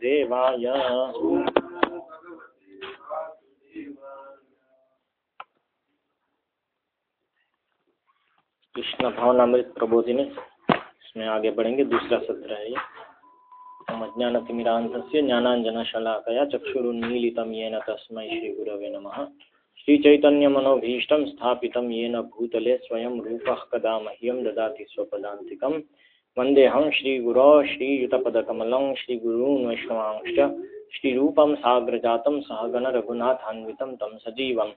वासुदेवाय कृष्ण भवनामृत प्रबोधिनी। इसमें आगे बढ़ेंगे, दूसरा सत्र है ये। हम अज्ञानतिमिरान्धस्य ज्ञानाञ्जनशलाकया चक्षुरुन्मीलितं येन तस्मै श्रीगुरवे नमः। श्रीचैतन्यमनोभीष्टं स्थापितं येन भूतले स्वयं रूपः कदा मह्यं ददाति स्वपदान्तिकं वन्देऽहं श्रीगुरो श्रीयुतपदकमलं श्रीगुरून् वैष्णवांश्च श्रीरूपं साग्रजातं सहगणरघुनाथान्वितं तं सजीवं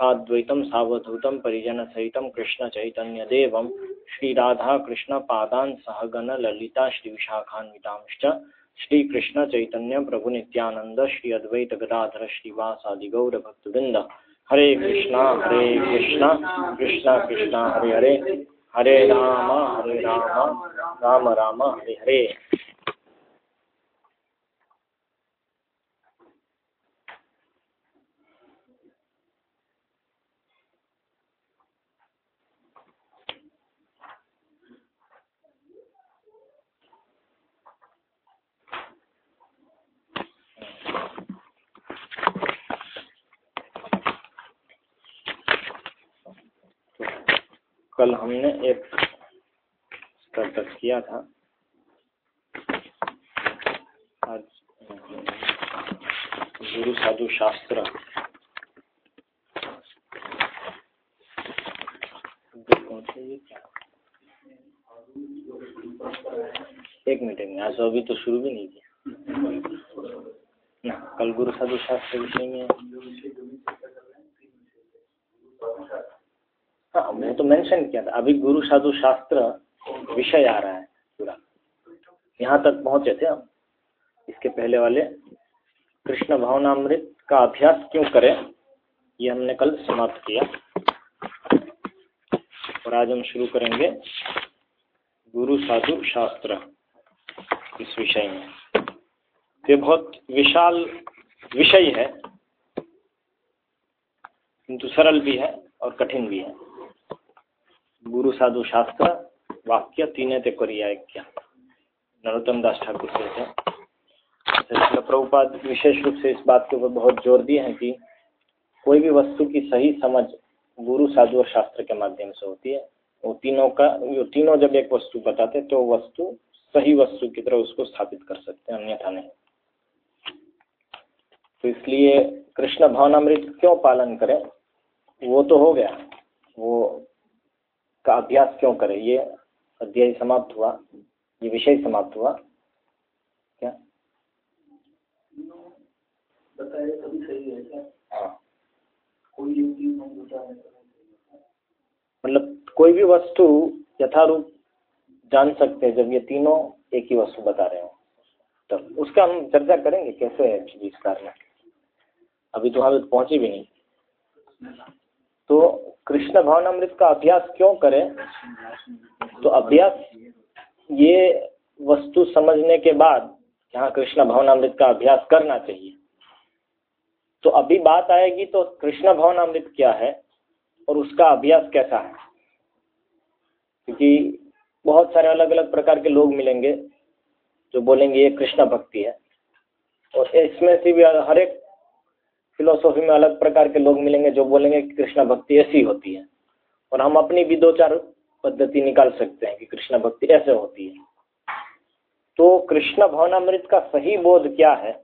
साद्वैतं सावधूतं परिजनसहितं कृष्णचैतन्यदेवं श्रीराधाकृष्णपादान् सहगणललिता श्रीविशाखान्वितांश्च श्रीकृष्णचैतन्यप्रभुनित्यानन्द श्री अद्वैत गदाधर श्रीवासादिगौरभक्तवृन्द हरे कृष्णा हरे कृष्णा कृष्णा कृष्णा, हरे हरे। हरे राम हरे राम राम राम हरे हरे। कल हमने एक स्तर तक किया था। आज गुरु साधु शास्त्र। एक मिनट में आज अभी तो शुरू भी नहीं किया। ना, कल गुरु साधु शास्त्र विषय में हाँ वो तो मेंशन किया था। अभी गुरु साधु शास्त्र विषय आ रहा है पूरा। यहाँ तक पहुँचे थे हम। इसके पहले वाले, कृष्ण भावनामृत का अभ्यास क्यों करें, ये हमने कल समाप्त किया। और आज हम शुरू करेंगे गुरु साधु शास्त्र इस विषय में। ये बहुत विशाल विषय है, किंतु सरल भी है और कठिन भी है। गुरु साधु शास्त्र वाक्य तीन ते क्या नरोत्तम दास ठाकुर से थे। इसलिए प्रभुपाद विशेष रूप से इस बात के ऊपर बहुत ज़ोर दिए हैं कि कोई भी वस्तु की सही समझ गुरु साधु और शास्त्र के माध्यम से होती है। वो तीनों का, वो तीनों जब एक वस्तु बताते तो वस्तु सही वस्तु की तरह उसको स्थापित कर सकते हैं, अन्यथा नहीं। तो इसलिए कृष्ण भवनामृत क्यों पालन करें? वो तो हो गया। वो का अभ्यास क्यों करें? ये अध्याय समाप्त हुआ। ये विषय समाप्त हुआ। क्या? बताए तभी सही है क्या? हाँ। कोई मतलब कोई भी वस्तु यथारूप जान सकते हैं जब ये तीनों एक ही वस्तु बता रहे हो। तब उसका हम चर्चा करेंगे कैसे है विस्तार में अभी तो हम पहुँचे भी नहीं। तो कृष्ण भवनामृत का अभ्यास क्यों करें? तो अभ्यास ये वस्तु समझने के बाद यहाँ कृष्ण भवनामृत का अभ्यास करना चाहिए। तो अभी बात आएगी तो कृष्ण भवनामृत क्या है और उसका अभ्यास कैसा है? क्योंकि बहुत सारे अलग अलग प्रकार के लोग मिलेंगे जो बोलेंगे ये कृष्ण भक्ति है। और इसमें से भी हर एक फिलोसॉफी में अलग प्रकार के लोग मिलेंगे जो बोलेंगे कि कृष्ण भक्ति ऐसी होती है। और हम अपनी भी दो चार पद्धति निकाल सकते हैं कि कृष्ण भक्ति ऐसे होती है। तो कृष्ण भवनामृत का सही बोध क्या है,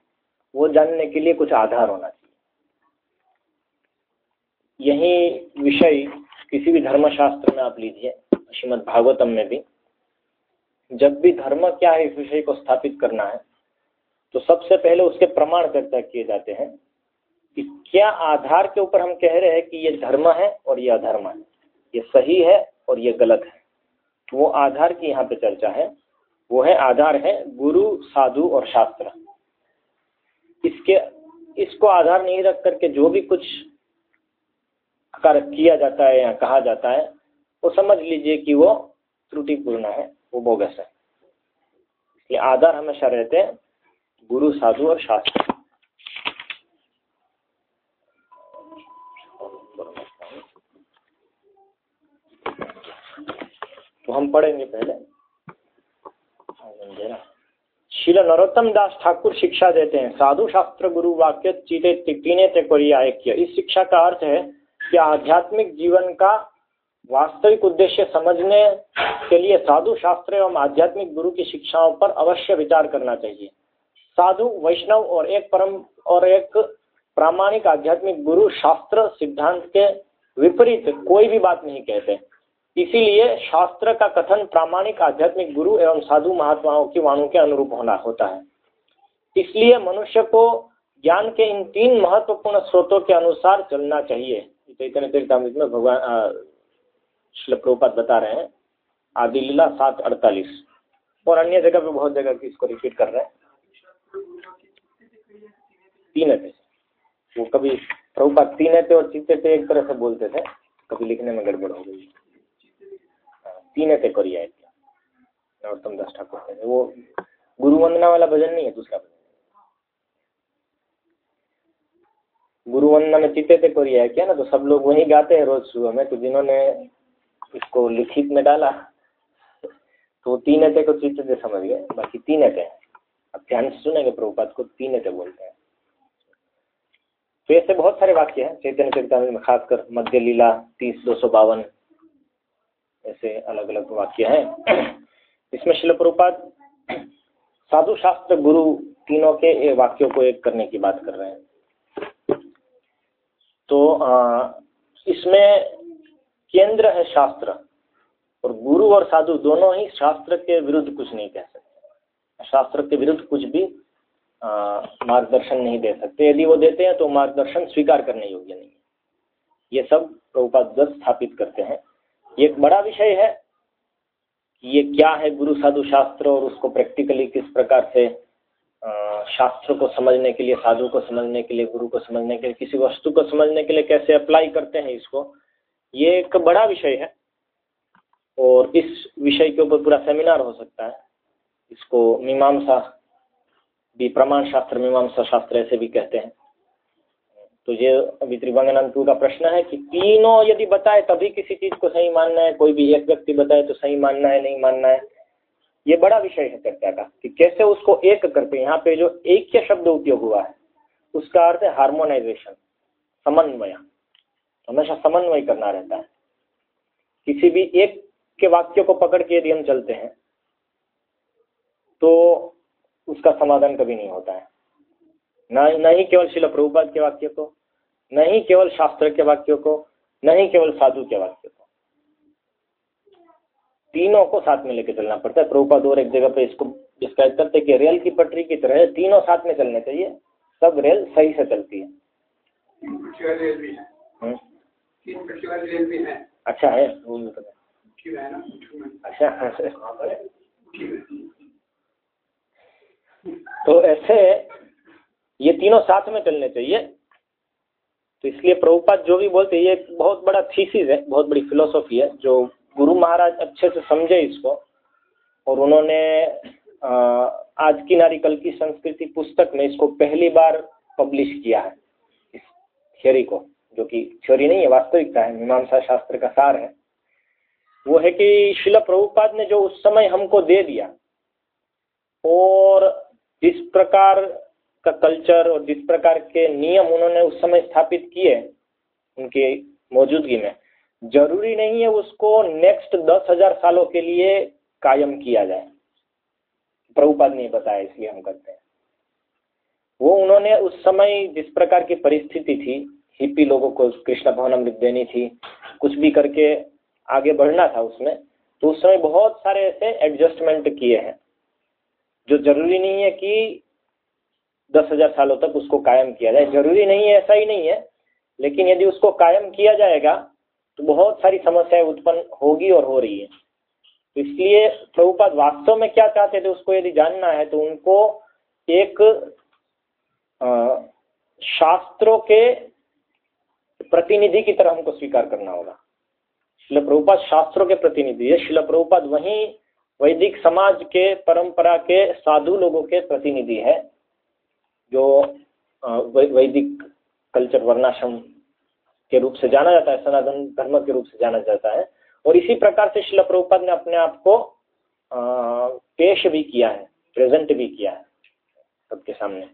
वो जानने के लिए कुछ आधार होना चाहिए। यही विषय किसी भी धर्मशास्त्र में आप लीजिए श्रीमद भागवतम में भी। जब भी धर्म क्या है, इस विषय को स्थापित करना है तो सबसे पहले उसके प्रमाण चर्चा किए जाते हैं। कि क्या आधार के ऊपर हम कह रहे हैं कि ये धर्म है और ये अधर्म है? ये सही है और ये गलत है? तो वो आधार की यहाँ पे चर्चा है। वो है आधार है गुरु, साधु और शास्त्र। इसके, इसको आधार नहीं रख करके जो भी कुछ किया जाता है या कहा जाता है, वो समझ लीजिए कि वो त्रुटिपूर्ण है, वो बोगस है। इसलिए आधार हमेशा रहते हैं गुरु, साधु और शास्त्र। हम पढ़ेंगे पहले। शिल नरोत्तम दास ठाकुर शिक्षा देते हैं। साधु शास्त्र गुरु वाक्य चीते तीने ते किया इस शिक्षा का अर्थ है कि आध्यात्मिक जीवन का वास्तविक उद्देश्य समझने के लिए साधु शास्त्र एवं आध्यात्मिक गुरु की शिक्षाओं पर अवश्य विचार करना चाहिए। साधु, वैष्णव और एक परम और एक प्रामाणिक आध्यात्मिक गुरु शास्त्र सिद्धांत के विपरीत कोई भी बात नहीं कहते। इसीलिए शास्त्र का कथन प्रामाणिक, आध्यात्मिक गुरु एवं साधु महात्माओं की वाणों के अनुरूप होना होता है। इसलिए मनुष्य को ज्ञान के इन तीन महत्वपूर्ण स्रोतों के अनुसार चलना चाहिए। चैतन्य चरितमृत में भगवान प्रभुपात बता रहे हैं आदि लीला सात अड़तालीस। और अन्य जगह पे बहुत जगह की इसको रिपीट कर रहे हैं। तीन थे वो कभी प्रभुपात तीन थे और चीते थे एक तरह से बोलते थे, कभी लिखने में गड़बड़ हो गई। तीन थे। करिया नरोत्तम दास ठाकुर थे। वो गुरु वंदना वाला भजन नहीं है, दूसरा भजन। गुरु वंदना में चित्ते थे कोरिया है क्या ना तो सब लोग वही गाते हैं रोज सुबह में तो जिन्होंने इसको लिखित में डाला तो तीन एते को चित्ते समझ गए। बाकी तीन एते अब ध्यान से सुनेंगे प्रभुपात को तीन एते बोलते हैं। तो ऐसे बहुत सारे वाक्य हैं, चैतन्य चरितमृत में खासकर मध्य लीला, तीस, दो सौ बावन ऐसे अलग अलग वाक्य हैं। इसमें शिल प्रभुपाद साधु शास्त्र गुरु तीनों के वाक्यों को एक करने की बात कर रहे हैं। तो इसमें केंद्र है शास्त्र और गुरु और साधु दोनों ही शास्त्र के विरुद्ध कुछ नहीं कह सकते। शास्त्र के विरुद्ध कुछ भी मार्गदर्शन नहीं दे सकते। यदि वो देते हैं तो मार्गदर्शन स्वीकार करने योग्य नहीं है। ये सब प्रभुपाद स्थापित करते हैं। ये एक बड़ा विषय है कि ये क्या है गुरु साधु शास्त्र और उसको प्रैक्टिकली किस प्रकार से शास्त्र को समझने के लिए, साधु को समझने के लिए, गुरु को समझने के लिए, किसी वस्तु को समझने के लिए कैसे अप्लाई करते हैं इसको, ये एक बड़ा विषय है। और इस विषय के ऊपर पूरा सेमिनार हो सकता है। इसको मीमांसा भी, प्रमाण शास्त्र मीमांसा शास्त्र ऐसे भी कहते हैं। तो ये अभी त्रिभंगानंद का प्रश्न है कि तीनों यदि बताए, तभी किसी चीज़ को सही मानना है, कोई भी एक व्यक्ति बताए तो सही मानना है, नहीं मानना है। ये बड़ा विषय है चर्चा का कि कैसे उसको एक करते यहाँ पे जो एक शब्द उपयोग हुआ है, उसका अर्थ है हार्मोनाइजेशन समन्वय। हमेशा समन्वय करना रहता है। किसी भी एक के वाक्य को पकड़ के यदि हम चलते हैं तो उसका समाधान कभी नहीं होता है। न न ही केवल शिल प्रभुपाद के वाक्य को न ही केवल शास्त्र के वाक्यों को न ही केवल साधु के वाक्य को। तीनों को साथ में लेके चलना पड़ता है। प्रभुपाद और एक जगह पे इसको डिस्क्राइब करते कि रेल की पटरी की तरह तीनों साथ में चलने चाहिए। सब रेल सही से चलती है। हम्म। अच्छा है अच्छा तो ऐसे ये तीनों साथ में चलने चाहिए। तो इसलिए प्रभुपाद जो भी बोलते ये बहुत बड़ा थीसिस है, बहुत बड़ी फिलोसॉफी है, जो गुरु महाराज अच्छे से समझे इसको। और उन्होंने आज की नारी कल की संस्कृति पुस्तक में इसको पहली बार पब्लिश किया है, इस थियोरी को, जो कि थ्योरी नहीं है, वास्तविकता है, मीमांसा शास्त्र का सार है। वो है कि शिला प्रभुपाद ने जो उस समय हमको दे दिया, और जिस प्रकार का कल्चर और जिस प्रकार के नियम उन्होंने उस समय स्थापित किए उनके मौजूदगी में, ज़रूरी नहीं है उसको नेक्स्ट दस हज़ार सालों के लिए कायम किया जाए। प्रभुपाद ने बताया, इसलिए हम करते हैं। वो उन्होंने उस समय जिस प्रकार की परिस्थिति थी हिप्पी लोगों को कृष्ण भवन अमृत देनी थी, कुछ भी करके आगे बढ़ना था उसमें तो उस समय बहुत सारे ऐसे एडजस्टमेंट किए हैं। जो ज़रूरी नहीं है कि दस हज़ार सालों तक उसको कायम किया जाए। ज़रूरी नहीं है, ऐसा ही नहीं है। लेकिन यदि उसको कायम किया जाएगा तो बहुत सारी समस्याएँ उत्पन्न होगी और हो रही है। तो इसलिए प्रभुपाद वास्तव में क्या चाहते थे, उसको यदि जानना है तो उनको एक शास्त्रों के प्रतिनिधि की तरह हमको स्वीकार करना होगा। शिल प्रभुपाद शास्त्रों के प्रतिनिधि है। शिल प्रभुपाद वही वैदिक समाज के परंपरा के साधु लोगों के प्रतिनिधि है। जो वैदिक कल्चर वर्णाश्रम के रूप से जाना जाता है, सनातन धर्म के रूप से जाना जाता है। और इसी प्रकार से शिल प्रभुपाद ने अपने आप को पेश भी किया है, प्रेजेंट भी किया है सबके सामने।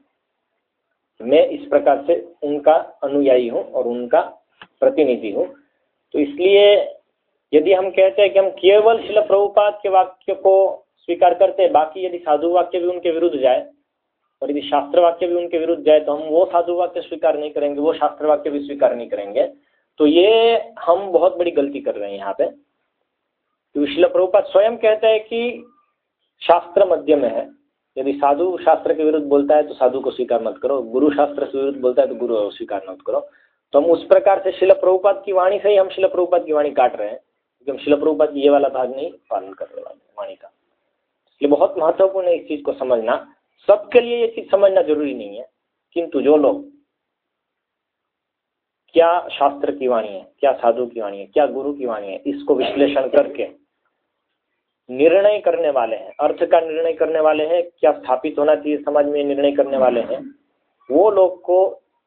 मैं इस प्रकार से उनका अनुयायी हूँ और उनका प्रतिनिधि हूँ। तो इसलिए यदि हम कहते हैं कि हम केवल शिल प्रभुपात के वाक्य को स्वीकार करते हैं, बाकी यदि साधु वाक्य भी उनके विरुद्ध जाए और यदि शास्त्र वाक्य भी उनके विरुद्ध जाए तो हम वो साधु वाक्य स्वीकार नहीं करेंगे, वो शास्त्र वाक्य भी स्वीकार नहीं करेंगे। तो ये हम बहुत बड़ी गलती कर रहे हैं यहाँ पे। तो शिल प्रभुपात स्वयं कहते हैं कि शास्त्र मध्य में है। यदि साधु शास्त्र के विरुद्ध बोलता है तो साधु को स्वीकार मत करो, गुरु शास्त्र के विरुद्ध बोलता है तो गुरु स्वीकार मत करो। तो हम उस प्रकार से शिल प्रभुपात की वाणी से ही हम शिल प्रभुपात की वाणी काट रहे हैं, क्योंकि हम शिल प्रभुपात ये वाला भाग नहीं पालन कर रहे वाले वाणी का। इसलिए बहुत महत्वपूर्ण है इस चीज़ को समझना। सबके लिए ये चीज़ समझना ज़रूरी नहीं है, किंतु जो लोग क्या शास्त्र की वाणी है, क्या साधु की वाणी है, क्या गुरु की वाणी है, इसको विश्लेषण करके निर्णय करने वाले हैं, अर्थ का निर्णय करने वाले हैं, क्या स्थापित होना चाहिए समाज में निर्णय करने वाले हैं, वो लोग को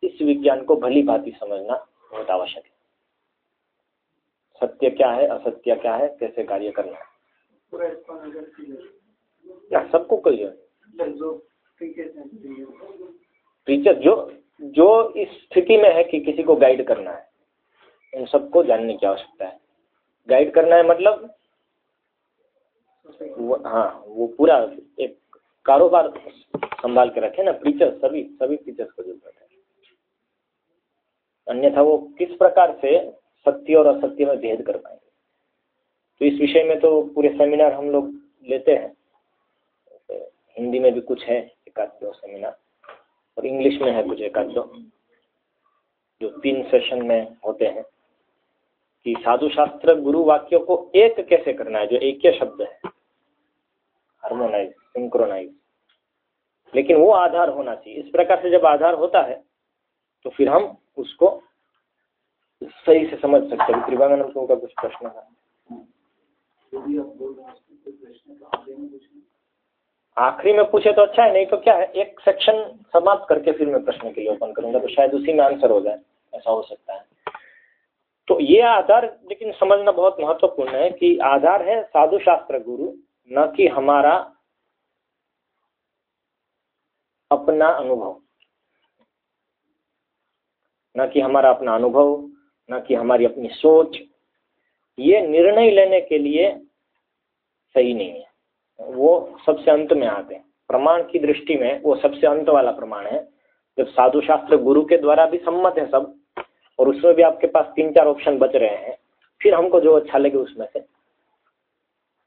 इस विज्ञान को भली भांति समझना बहुत आवश्यक है। सत्य क्या है, असत्य क्या है, कैसे कार्य करना है? सबको कहिए। टीचर जो जो इस स्थिति में है कि किसी को गाइड करना है उन सबको जानने की आवश्यकता है। गाइड करना है मतलब वो हाँ वो पूरा एक कारोबार संभाल के रखे ना टीचर सभी सभी टीचर्स को ज़रूरत है। अन्यथा वो किस प्रकार से सत्य और असत्य में भेद कर पाएँगे। तो इस विषय में तो पूरे सेमिनार हम लोग लेते हैं। हिंदी में भी कुछ है एक आध दो सेमिनार। और इंग्लिश में है कुछ एक आध दो जो तीन सेशन में होते हैं। कि साधु शास्त्र गुरु वाक्यों को एक कैसे करना है, जो एक शब्द है? Harmonise, synchronise. लेकिन वो आधार होना चाहिए। इस प्रकार से जब आधार होता है तो फिर हम उसको सही से समझ सकते हैं। त्रिभागानंद का कुछ प्रश्न? है आखिरी में पूछे तो अच्छा है, नहीं तो क्या है? एक सेक्शन समाप्त करके फिर मैं प्रश्न के लिए ओपन करूँगा तो शायद उसी में आंसर हो जाए, ऐसा हो सकता है। तो ये आधार, लेकिन समझना बहुत महत्वपूर्ण है कि आधार है साधु शास्त्र गुरु, न कि हमारा अपना अनुभव। न कि हमारा अपना अनुभव, न कि हमारी अपनी सोच। ये निर्णय लेने के लिए सही नहीं है। वो सबसे अंत में आते हैं। प्रमाण की दृष्टि में वो सबसे अंत वाला प्रमाण है। जब साधु शास्त्र गुरु के द्वारा भी सम्मत है सब, और उसमें भी आपके पास तीन चार ऑप्शन बच रहे हैं, फिर हमको जो अच्छा लगे उसमें से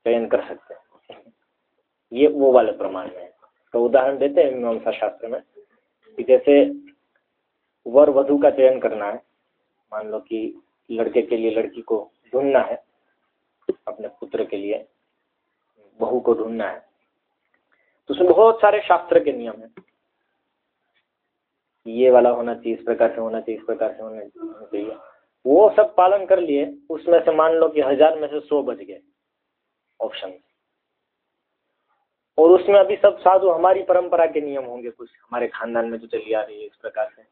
चयन कर सकते हैं। ये वो वाले प्रमाण में तो उदाहरण देते हैं मीमांसा शास्त्र में कि जैसे वर वधु का चयन करना है, मान लो कि लड़के के लिए लड़की को ढूंढना है अपने पुत्र के लिए बहू को ढूंढना है। तो उसमें बहुत सारे शास्त्र के नियम है। ये वाला होना चाहिए, इस प्रकार से होना चाहिए, इस प्रकार से होना चाहिए। वो सब पालन कर लिए, उसमें से मान लो कि हज़ार में से सौ बच गए ऑप्शन और उसमें अभी सब साधु हमारी परंपरा के नियम होंगे कुछ। हमारे खानदान में जो चली आ रही है इस प्रकार से।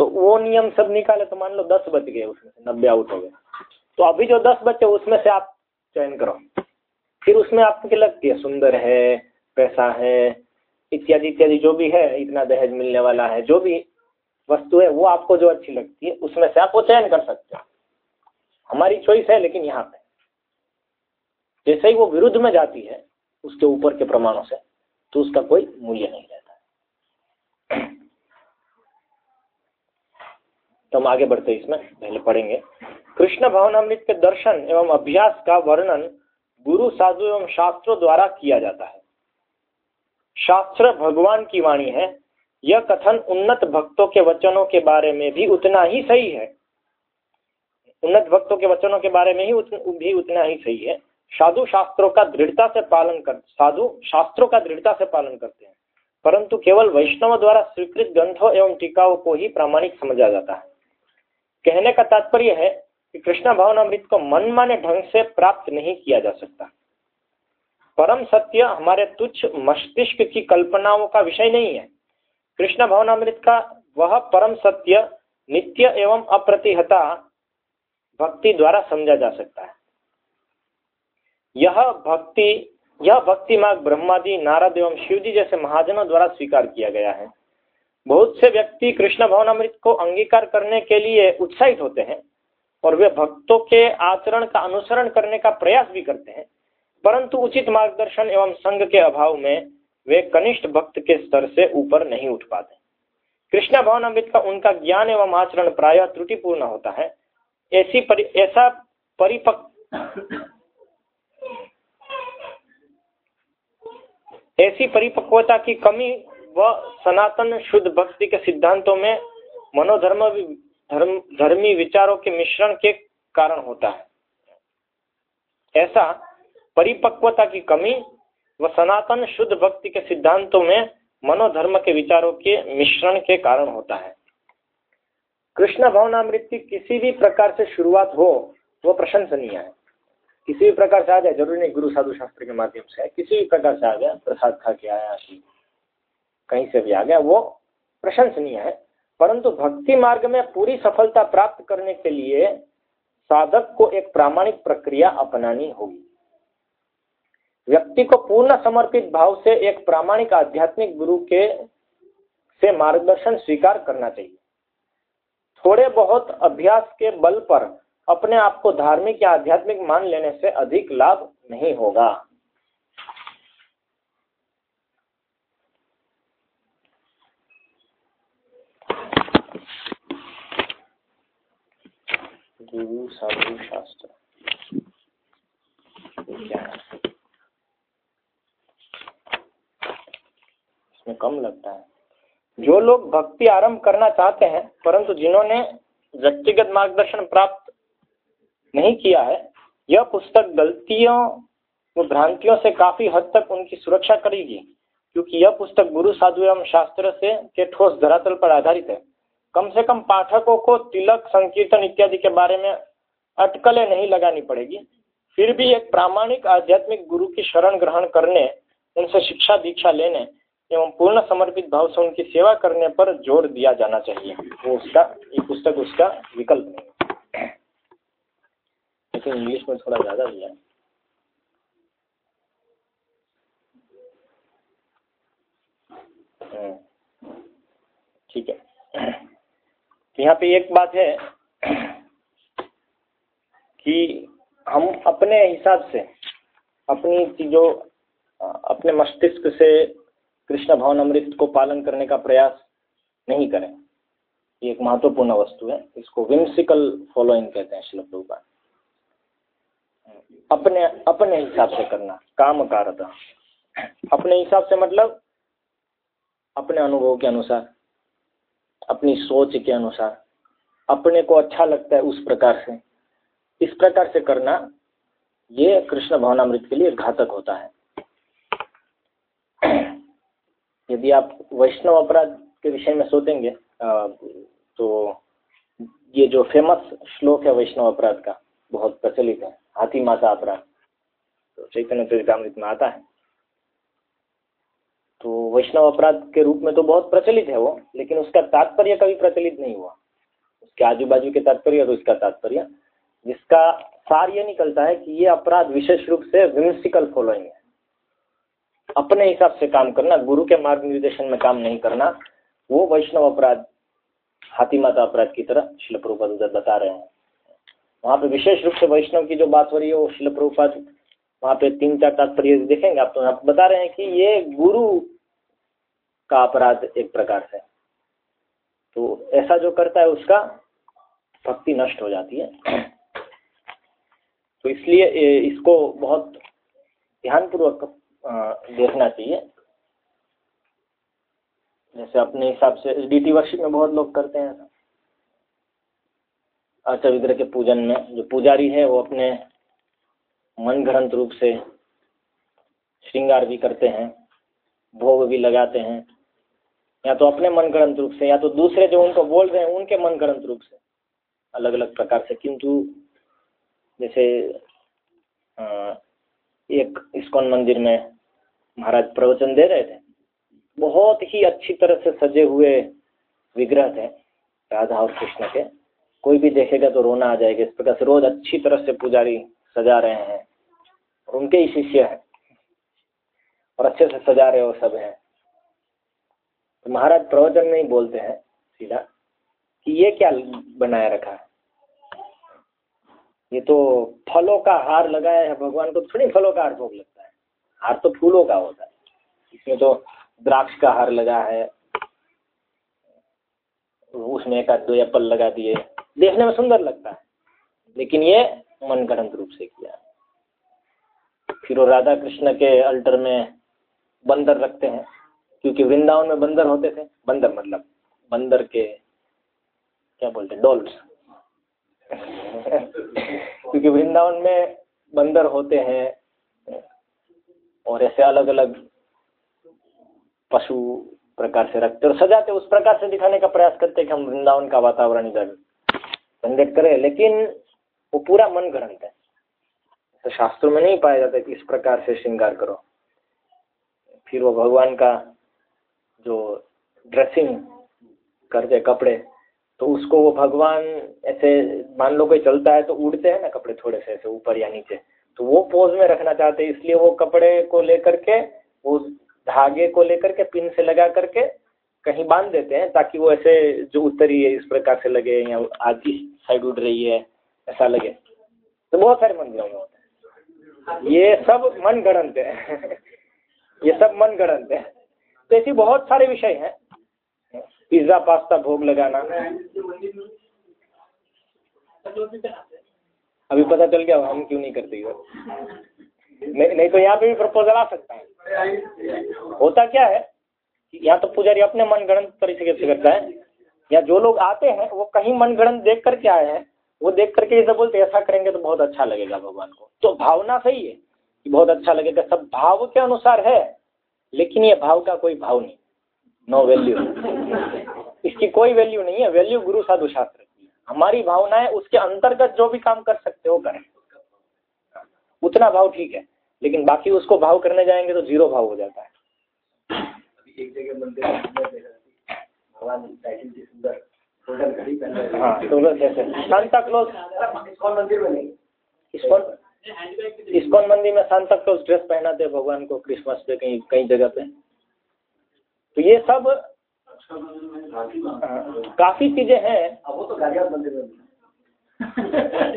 तो वो नियम सब निकाले तो मान लो दस बच गए, उसमें से नब्बे आउट हो गए। तो अभी जो दस बचे, उसमें से आप चयन करो। फिर उसमें आपको क्या लगती है? सुंदर है, पैसा है, इत्यादि इत्यादि, जो भी है, इतना दहेज मिलने वाला है, जो भी वस्तु है, वो आपको जो अच्छी लगती है, उसमें से आप वो चयन कर सकते हो। हमारी चॉइस है, लेकिन यहाँ पे। जैसे ही वो विरुद्ध में जाती है, उसके ऊपर के प्रमाणों से तो उसका कोई मूल्य नहीं रहता। तो हम आगे बढ़ते इसमें, पहले पढ़ेंगे। कृष्ण भवनामृत के दर्शन एवं अभ्यास का वर्णन गुरु साधु एवं शास्त्रों द्वारा किया जाता है। शास्त्र भगवान की वाणी है। यह कथन उन्नत भक्तों के वचनों के बारे में भी उतना ही सही है। उन्नत भक्तों के वचनों के बारे में ही उत, भी उतना ही सही है। साधु शास्त्रों का दृढ़ता से पालन कर साधु शास्त्रों का दृढ़ता से पालन करते हैं। परंतु केवल वैष्णव द्वारा स्वीकृत ग्रंथों एवं टीकाओं को ही प्रामाणिक समझा जाता है। कहने का तात्पर्य है कि कृष्ण भावनामृत को मन माने ढंग से प्राप्त नहीं किया जा सकता। परम सत्य हमारे तुच्छ मस्तिष्क की कल्पनाओं का विषय नहीं है। कृष्ण भवनामृत का वह परम सत्य, नित्य एवं अप्रतिहता भक्ति द्वारा समझा जा सकता है। यह भक्ति यह भक्ति मार्ग ब्रह्मादि, नारद एवं शिव जी जैसे महाजनों द्वारा स्वीकार किया गया है। बहुत से व्यक्ति कृष्ण भवनामृत को अंगीकार करने के लिए उत्साहित होते हैं। और वे भक्तों के आचरण का अनुसरण करने का प्रयास भी करते हैं। परंतु उचित मार्गदर्शन एवं संघ के अभाव में वे कनिष्ठ भक्त के स्तर से ऊपर नहीं उठ पाते। कृष्ण भवनामृत का उनका ज्ञान एवं आचरण प्रायः त्रुटिपूर्ण होता है। ऐसी परि, ऐसा परिपक्व ऐसी परिपक्वता की कमी व सनातन शुद्ध भक्ति के सिद्धांतों में मनोधर्म धर्म, धर्मी विचारों के मिश्रण के कारण होता है। ऐसा परिपक्वता की कमी व सनातन शुद्ध भक्ति के सिद्धांतों में मनोधर्म के विचारों के मिश्रण के कारण होता है। कृष्ण भवनामृत की किसी भी प्रकार से शुरुआत हो, वो प्रशंसनीय है। किसी भी प्रकार से आ जाए, ज़रूरी नहीं गुरु साधु शास्त्र के माध्यम से, किसी भी प्रकार से आ गया प्रसाद खा के आया, कहीं से भी आ गया, वो प्रशंसनीय है। परंतु भक्ति मार्ग में पूरी सफलता प्राप्त करने के लिए साधक को एक प्रामाणिक प्रक्रिया अपनानी होगी। व्यक्ति को पूर्ण समर्पित भाव से एक प्रामाणिक आध्यात्मिक गुरु के से मार्गदर्शन स्वीकार करना चाहिए। थोड़े बहुत अभ्यास के बल पर अपने आप को धार्मिक या आध्यात्मिक मान लेने से अधिक लाभ नहीं होगा। गुरु साधु शास्त्र। इसमें कम लगता है। जो लोग भक्ति आरंभ करना चाहते हैं, परंतु जिन्होंने व्यक्तिगत मार्गदर्शन प्राप्त नहीं किया है, यह पुस्तक गलतियों व भ्रांतियों से काफ़ी हद तक उनकी सुरक्षा करेगी, क्योंकि यह पुस्तक गुरु साधु एवं शास्त्र से के ठोस धरातल पर आधारित है। कम से कम पाठकों को तिलक, संकीर्तन इत्यादि के बारे में अटकलें नहीं लगानी पड़ेगी। फिर भी एक प्रामाणिक आध्यात्मिक गुरु की शरण ग्रहण करने, उनसे शिक्षा, दीक्षा लेने एवं पूर्ण समर्पित भाव से उनकी सेवा करने पर ज़ोर दिया जाना चाहिए। वो उसका, ये पुस्तक उसका विकल्प नहीं लेकिन इंग्लिश में थोड़ा ज़्यादा दिया हम्म। ठीक है। यहाँ पे एक बात है कि हम अपने हिसाब से अपनी चीज़ों, अपने मस्तिष्क से कृष्ण भवन अमृत को पालन करने का प्रयास नहीं करें। ये एक महत्वपूर्ण वस्तु है। इसको विम्सिकल फॉलोइंग कहते हैं श्लोक रूपा अपने अपने हिसाब से करना काम कारता अपने हिसाब से मतलब अपने अनुभव के अनुसार। अपनी सोच के अनुसार। अपने को अच्छा लगता है उस प्रकार से। इस प्रकार से करना, ये कृष्ण भवनामृत के लिए घातक होता है। यदि आप वैष्णव अपराध के विषय में सोचेंगे तो ये जो फ़ेमस श्लोक है वैष्णव अपराध का, बहुत प्रचलित है, हाथी माता अपराध। तो चैतन्य चरितमृत में आता है। तो वैष्णव अपराध के रूप में तो बहुत प्रचलित है वो, लेकिन उसका तात्पर्य कभी प्रचलित नहीं हुआ। उसके आजू बाजू के तात्पर्य और उसका तात्पर्य, जिसका सार ये निकलता है कि ये अपराध विशेष रूप से विम्सिकल फॉलोइंग है। अपने हिसाब से काम करना, गुरु के मार्ग निर्देशन में काम नहीं करना, वो वैष्णव अपराध, हाथी माता अपराध की तरह शिल प्रभुपाद बता रहे हैं। वहाँ पे विशेष रूप से वैष्णव की जो बात हो रही है, वो शिल वहाँ पे तीन, चार तात्पर्य देखेंगे। आप तो आप बता रहे हैं कि ये गुरु का अपराध एक प्रकार से तो ऐसा जो करता है उसका भक्ति नष्ट हो जाती है। तो इसलिए इसको बहुत ध्यानपूर्वक देखना चाहिए। जैसे अपने हिसाब से डी टी वर्षिप में बहुत लोग करते हैं। अर्थ विग्रह के पूजन में जो पुजारी है, वो अपने मन घड़ंत रूप से श्रृंगार भी करते हैं, भोग भी लगाते हैं। या तो अपने मन गणंत रूप से, या तो दूसरे जो उनको बोल रहे हैं, उनके मन गणंत रूप से अलग अलग प्रकार से। किंतु जैसे एक इस्कॉन मंदिर में महाराज प्रवचन दे रहे थे। बहुत ही अच्छी तरह से सजे हुए विग्रह थे राधा और कृष्ण के। कोई भी देखेगा तो रोना आ जाएगा। इस प्रकार से रोज अच्छी तरह से पुजारी सजा रहे हैं। उनके ही शिष्य हैं। और अच्छे से सजा रहे हो सब हैं। तो महाराज प्रवचन में ही बोलते हैं, सीधा, कि ये क्या बनाया रखा है? ये तो फलों का हार लगाया है भगवान को, थोड़ी फलों का हार भोग लगता है। हार तो फूलों का होता है। इसमें तो द्राक्ष का हार लगा है, उसमें एक दो एप्पल लगा दिए। देखने में सुंदर लगता है, लेकिन ये मन गणंत रूप से किया फिर वो राधा कृष्ण के अल्टर में बंदर रखते हैं, क्योंकि वृंदावन में बंदर होते थे। बंदर मतलब बंदर के, क्या बोलते हैं डॉल्स क्योंकि वृंदावन में बंदर होते हैं और ऐसे अलग अलग पशु प्रकार से रखते और सजाते, उस प्रकार से दिखाने का प्रयास करते कि हम वृंदावन का वातावरण इधर जनरेट करें। लेकिन वो पूरा मन ग्रंथ शास्त्रों में नहीं पाया जाता कि इस प्रकार से श्रृंगार करो। फिर वो भगवान का जो ड्रेसिंग करते कपड़े तो उसको वो भगवान ऐसे मान लो कोई चलता है तो उड़ते हैं ना कपड़े थोड़े से ऐसे ऊपर या नीचे। तो वो पोज में रखना चाहते हैं, इसलिए वो कपड़े को लेकर के, वो धागे को लेकर के पिन से लगा करके कहीं बाँध देते हैं ताकि वो ऐसे जो उतरी है, इस प्रकार से लगे या आधी साइड उड़ रही है, ऐसा लगे। तो बहुत सारे मंदिरों में होते हैं। ये सब मन गणंत है। ये सब मन गणंत है। तो ऐसे बहुत सारे विषय हैं। पिज़्ज़ा, पास्ता, भोग लगाना। अभी पता चल गया, हम क्यों नहीं करते नहीं नहीं तो यहाँ पे भी प्रपोजल आ सकता है। होता क्या है यहाँ तो पुजारी अपने मन गणत तरीके से करता है। या जो लोग आते हैं, वो कहीं मन गणत देख करके आए हैं वो देख करके ऐसा बोलते, ऐसा करेंगे तो बहुत अच्छा लगेगा भगवान को। तो भावना सही है कि बहुत अच्छा लगेगा। सब भाव के अनुसार है, लेकिन ये भाव का कोई भाव नहीं। नो वैल्यू इसकी कोई वैल्यू नहीं है। वैल्यू गुरु साधु शास्त्र की हमारी भावनाएँ उसके अंतर्गत जो भी काम कर सकते हो करें। उतना भाव ठीक है, लेकिन बाकी उसको भाव करने जाएँगे तो ज़ीरो भाव हो जाता है। एक जगह मंदिर भगवान सुंदर हाँ तो सांता क्लोज। इस्कॉन मंदिर में नहीं। इस्कॉन? इस्कॉन मंदिर में सांता क्लोज ड्रेस पहनाते हैं भगवान को क्रिसमस पे कहीं कई जगह पे। तो ये सब हाँ, काफ़ी चीज़ें हैं। अब वो तो मंदिर में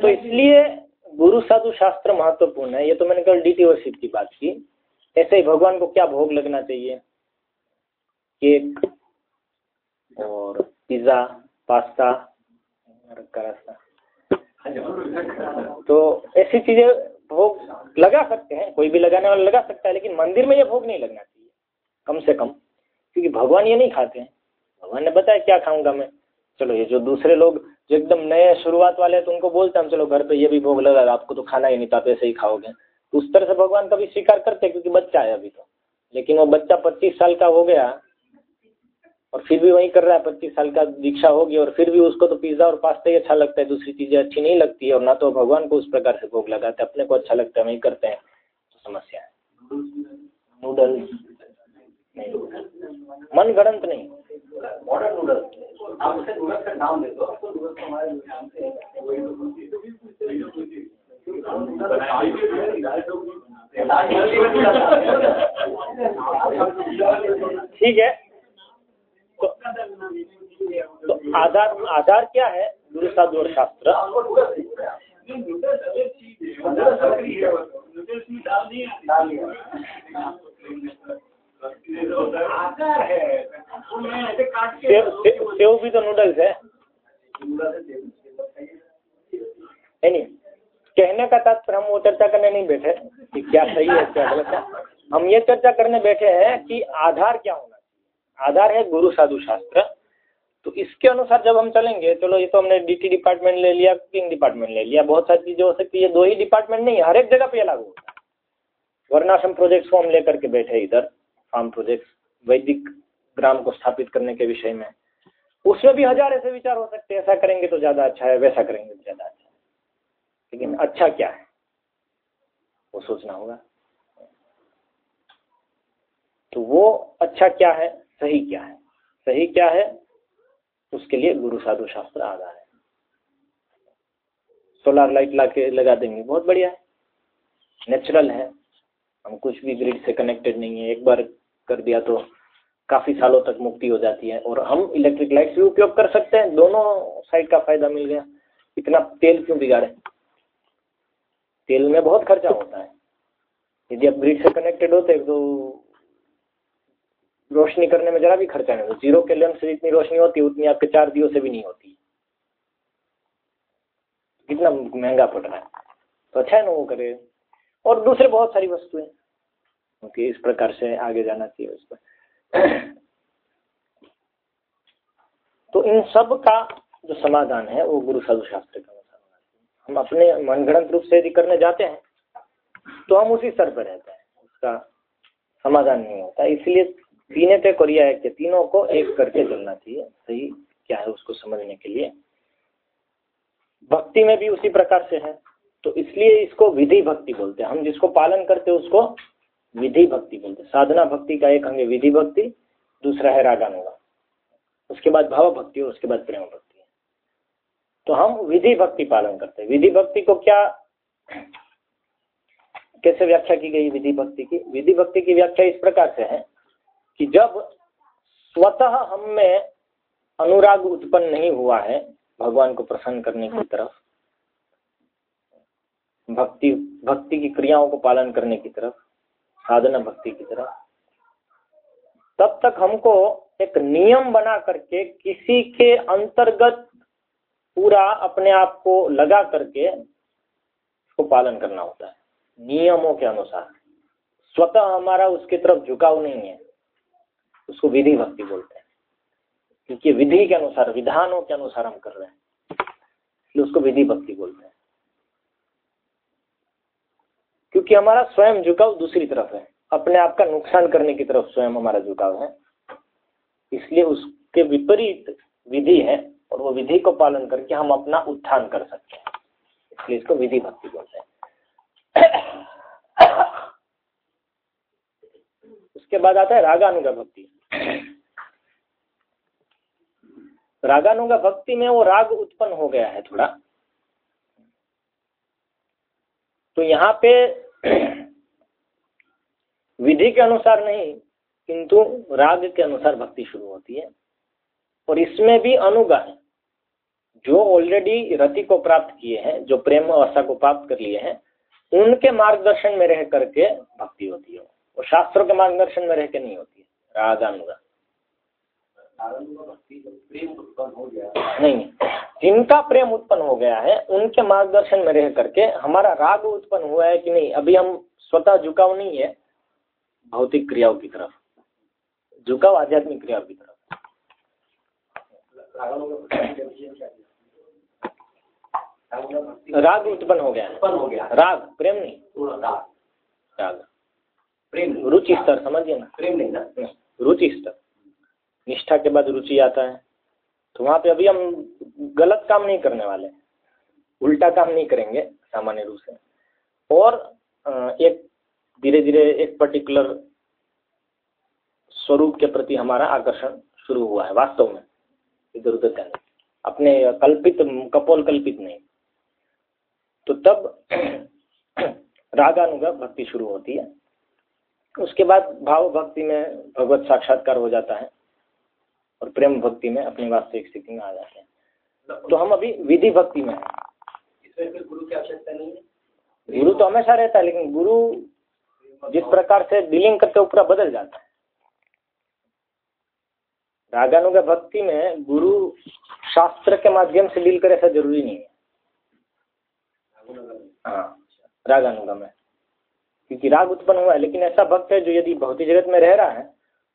तो इसलिए गुरु साधु शास्त्र महत्वपूर्ण है। ये तो मैंने कल डी वर्शिप की बात की। ऐसे ही भगवान को क्या भोग लगना चाहिए? केक और पिज़्ज़ा। पास्ता तो ऐसी चीज़ें भोग लगा सकते हैं, कोई भी लगाने वाला लगा सकता है, लेकिन मंदिर में ये भोग नहीं लगना चाहिए, कम से कम, क्योंकि भगवान ये नहीं खाते हैं। भगवान ने बताया क्या खाऊँगा मैं? चलो, ये जो दूसरे लोग जो एकदम नए शुरुआत वाले हैं तो उनको बोलते हैं हम चलो, घर पे ये भी भोग लगा, आपको तो खाना ही नहीं था ऐसे ही खाओगे। तो उस तरह से भगवान कभी स्वीकार करते क्योंकि बच्चा है अभी तो। लेकिन वो बच्चा पच्चीस साल का हो गया और फिर भी वही कर रहा है पच्चीस साल का दीक्षा होगी और फिर भी उसको तो पिज़्ज़ा और पास्ता ही अच्छा लगता है दूसरी चीज़ें अच्छी नहीं लगती है और ना तो भगवान को उस प्रकार से भोग लगाते अपने को अच्छा लगता है वही करते हैं। तो समस्या है। नूडल्स नहीं। मन गणंत नहीं। मॉडर्न नूडल्स आप उसे नूडल्स का नाम दे दो। तो नूडल्स हमारे नाम से ठीक है। तो, आधार आधार क्या है? गुरु साधु और शास्त्र सेव भी तो नूडल्स है। नहीं कहने का तात्पर्य हम वो चर्चा करने नहीं बैठे कि क्या सही है क्या गलत है। हम ये चर्चा करने बैठे हैं कि आधार क्या होना आधार है गुरु साधु शास्त्र। तो इसके अनुसार जब हम चलेंगे, चलो ये तो हमने डीटी डिपार्टमेंट ले लिया कुकिंग डिपार्टमेंट ले लिया। बहुत सारी चीज़ें हो सकती है दो ही डिपार्टमेंट नहीं, हर एक जगह पे लागू होता है। वर्णाश्रम प्रोजेक्ट्स को हम लेकर के बैठे इधर फार्म प्रोजेक्ट वैदिक ग्राम को स्थापित करने के विषय में। उसमें भी हज़ार ऐसे विचार हो सकते हैं, ऐसा करेंगे तो ज़्यादा अच्छा है, वैसा करेंगे तो ज़्यादा अच्छा है। लेकिन अच्छा क्या है? वो सोचना होगा। तो वो अच्छा क्या है? सही क्या है? सही क्या है? उसके लिए गुरु साधु शास्त्र आधार है। सोलार लाइट ला के लगा देंगे, बहुत बढ़िया। है नेचुरल है। हम कुछ भी ग्रिड से कनेक्टेड नहीं है। एक बार कर दिया तो काफ़ी सालों तक मुक्ति हो जाती है। और हम इलेक्ट्रिक लाइट्स भी उपयोग कर सकते हैं। दोनों साइड का फ़ायदा मिल गया। इतना तेल क्यों बिगाड़े? तेल में बहुत खर्चा होता है। यदि आप ग्रिड से कनेक्टेड होते तो रोशनी करने में जरा भी खर्चा नहीं होता। ज़ीरो के लैंप से जितनी रोशनी होती है, उतनी आपके चार दियो से भी नहीं होती। कितना महँगा पड़ रहा है। तो अच्छा है ना वो करे। और दूसरे बहुत सारी वस्तुएँ क्योंकि इस प्रकार से आगे जाना चाहिए उस पर तो इन सब का जो समाधान है, वो गुरु साधु शास्त्र का हम अपने मनगढ़ंत रूप से यदि करने जाते हैं तो हम उसी स्तर पर रहते हैं। उसका समाधान नहीं होता। इसलिए तीन तय कोरिया है कि तीनों को एक करके चलना चाहिए। सही क्या है उसको समझने के लिए? भक्ति में भी उसी प्रकार से है। तो इसलिए इसको विधि भक्ति बोलते हैं। हम जिसको पालन करते हैं, उसको विधि भक्ति बोलते हैं। साधना भक्ति का एक अंग विधि भक्ति, दूसरा है रागानुगा। उसके बाद भाव भक्ति और उसके बाद प्रेम भक्ति। तो हम विधि भक्ति पालन करते हैं। विधि भक्ति को क्या कैसे व्याख्या की गई विधि भक्ति की? विधि भक्ति की व्याख्या इस प्रकार से है कि जब स्वतः हम में अनुराग उत्पन्न नहीं हुआ है भगवान को प्रसन्न करने की तरफ़ भक्ति भक्ति की क्रियाओं को पालन करने की तरफ़ साधना भक्ति की तरफ़ तब तक हमको एक नियम बना करके किसी के अंतर्गत पूरा अपने आप को लगा करके उसको पालन करना होता है। नियमों के अनुसार। स्वतः हमारा उसकी तरफ़ झुकाव नहीं है। उसको विधि भक्ति बोलते हैं। क्योंकि विधि के अनुसार, विधानों के अनुसार हम कर रहे हैं। इसलिए उसको विधि भक्ति बोलते हैं। क्योंकि हमारा स्वयं झुकाव दूसरी तरफ़ है। अपने आप का नुकसान करने की तरफ़ स्वयं हमारा झुकाव है। इसलिए उसके विपरीत विधि है और वो विधि को पालन करके हम अपना उत्थान कर सकते हैं। इसलिए इसको विधि भक्ति बोलते हैं। उसके बाद आता है रागानुगा भक्ति। रागानुगा भक्ति में वो राग उत्पन्न हो गया है थोड़ा। तो यहाँ पे विधि के अनुसार नहीं, किंतु राग के अनुसार भक्ति शुरू होती है। और इसमें भी अनुगा है, जो ऑलरेडी रति को प्राप्त किए हैं, जो प्रेम अवस्था को प्राप्त कर लिए हैं, उनके मार्गदर्शन में रह करके भक्ति होती है। और शास्त्रों के मार्गदर्शन में रह के नहीं होती। है रागानुगा प्रेम उत्पन्न हो गया नहीं जिनका प्रेम उत्पन्न हो गया है उनके मार्गदर्शन में रह करके हमारा राग उत्पन्न हुआ है कि नहीं अभी हम स्वतः झुकाव नहीं है भौतिक क्रियाओं की तरफ़। झुकाव आध्यात्मिक क्रियाओं की तरफ़। राग उत्पन्न हो गया उत्पन्न हो गया राग प्रेम नहीं। राग। राग। प्रेम रुचि स्तर समझिए ना। प्रेम नहीं ना? रुचि स्तर। निष्ठा के बाद रुचि आता है। तो वहाँ पे अभी हम गलत काम नहीं करने वाले उल्टा काम नहीं करेंगे, सामान्य रूप से। और एक धीरे धीरे एक पर्टिकुलर स्वरूप के प्रति हमारा आकर्षण शुरू हुआ है, वास्तव में। इधर उधर का अपने कल्पित कपोल कल्पित नहीं। तो तब रागानुगा भक्ति शुरू होती है। उसके बाद भाव भक्ति में भगवत साक्षात्कार हो जाता है और प्रेम भक्ति में अपनी वास्तविक स्थिति में आ जाते हैं। तो हम अभी विधि भक्ति में हैं। गुरु की आवश्यकता नहीं है? गुरु तो हमेशा रहता है लेकिन गुरु जिस प्रकार से डीलिंग करते पूरा बदल जाता है। रागानुगा भक्ति में गुरु शास्त्र के माध्यम से डील करे ऐसा ज़रूरी नहीं है। हाँ रागानुगा में। क्योंकि राग उत्पन्न हुआ है, लेकिन ऐसा भक्त है जो यदि भौतिक जगत में रह रहा है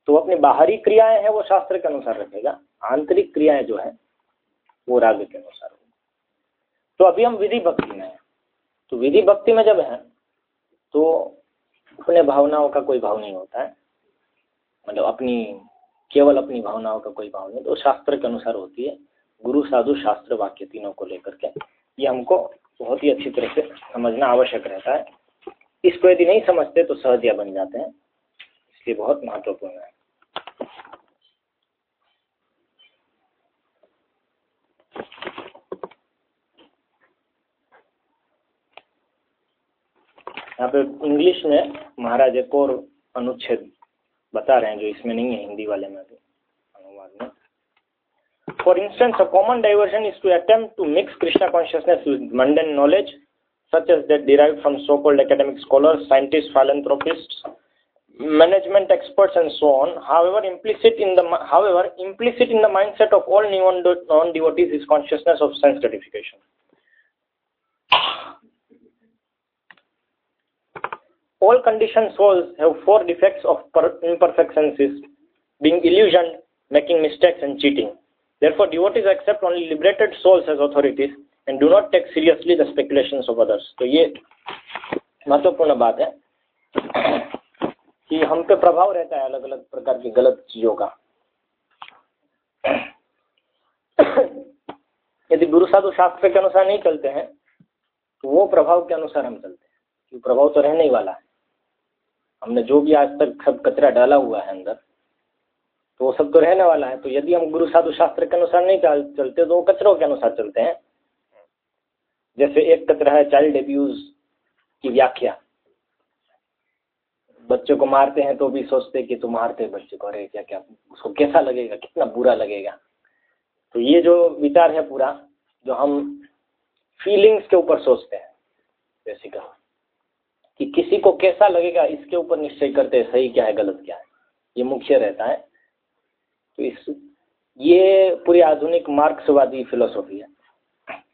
तो अपनी बाहरी क्रियाएँ हैं, वो शास्त्र के अनुसार रखेगा। आंतरिक क्रियाएँ जो है, वो राग के अनुसार होगी। तो अभी हम विधि भक्ति में हैं। तो विधि भक्ति में जब है तो अपने भावनाओं का कोई भाव नहीं होता है। मतलब अपनी, केवल अपनी भावनाओं का कोई भाव नहीं तो शास्त्र के अनुसार होती है। गुरु, साधु, शास्त्र, वाक्य तीनों को लेकर के ये हमको बहुत ही अच्छी तरह से समझना आवश्यक रहता है। इसको यदि नहीं समझते तो सहजिया बन जाते हैं। इसलिए बहुत महत्वपूर्ण है। यहाँ पे इंग्लिश में महाराज एक और अनुच्छेद बता रहे हैं, जो इसमें नहीं है, हिंदी वाले में भी, अनुवाद में। For instance a common diversion is to attempt to mix Krishna consciousness with mundane knowledge such as that derived from so-called academic scholars, scientists, philanthropists, management experts, and so on. However, implicit in the however implicit in the mindset of all non-devotees is consciousness of sense gratification. All conditioned souls have four defects of imperfect senses, being illusioned, making mistakes, and cheating. Therefore, devotees accept only liberated souls as authorities and do not take seriously the speculations of others तो ये महत्वपूर्ण बात है कि हम पे प्रभाव रहता है अलग अलग प्रकार की गलत चीज़ों का। यदि गुरु साधु शास्त्र के अनुसार नहीं चलते हैं तो वो प्रभाव के अनुसार हम चलते हैं। क्योंकि प्रभाव तो रहने ही वाला है। हमने जो भी आज तक सब कचरा डाला हुआ है अंदर तो वो सब तो रहने वाला है। तो यदि हम गुरु साधु शास्त्र के अनुसार नहीं चलते तो वो कचरों के अनुसार चलते हैं। जैसे एक कचरा है चाइल्ड एब्यूज की व्याख्या। बच्चों को मारते हैं तो भी सोचते कि तो मारते बच्चे को, अरे क्या क्या, उसको कैसा लगेगा, कितना बुरा लगेगा। तो ये जो विचार है पूरा, जो हम फीलिंग्स के ऊपर सोचते हैं, जैसे कहा कि किसी को कैसा लगेगा, इसके ऊपर निश्चय करते हैं सही क्या है, गलत क्या है। ये मुख्य रहता है। तो इस, ये पूरी आधुनिक मार्क्सवादी फिलोसॉफी है।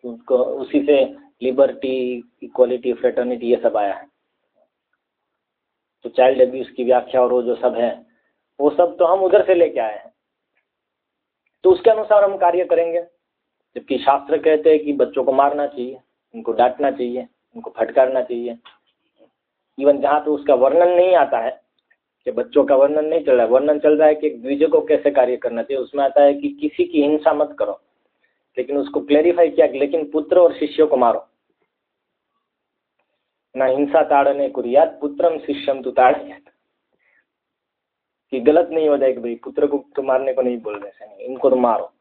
उसको, उसी से लिबर्टी इक्वलिटी फ्रेटर्निटी ये सब आया है। तो चाइल्ड अब्यूज की व्याख्या और वो जो सब है, वो सब तो हम उधर से लेके आए हैं। तो उसके अनुसार हम कार्य करेंगे। जबकि शास्त्र कहते हैं कि बच्चों को मारना चाहिए, उनको डांटना चाहिए, उनको फटकारना चाहिए। इवन जहाँ पे उसका वर्णन नहीं आता है, कि बच्चों का वर्णन नहीं चल रहा है, वर्णन चल रहा है कि द्विज को कैसे कार्य करना चाहिए, उसमें आता है कि किसी की हिंसा मत करो। लेकिन उसको क्लेरिफाई किया लेकिन पुत्र और शिष्य को मारो। ना हिंसा ताड़ने कुरियात पुत्रम शिष्यम तु ताड़ कि गलत नहीं हो जाए कि भाई, पुत्र को तो मारने को नहीं बोल रहे नहीं इनको तो मारो।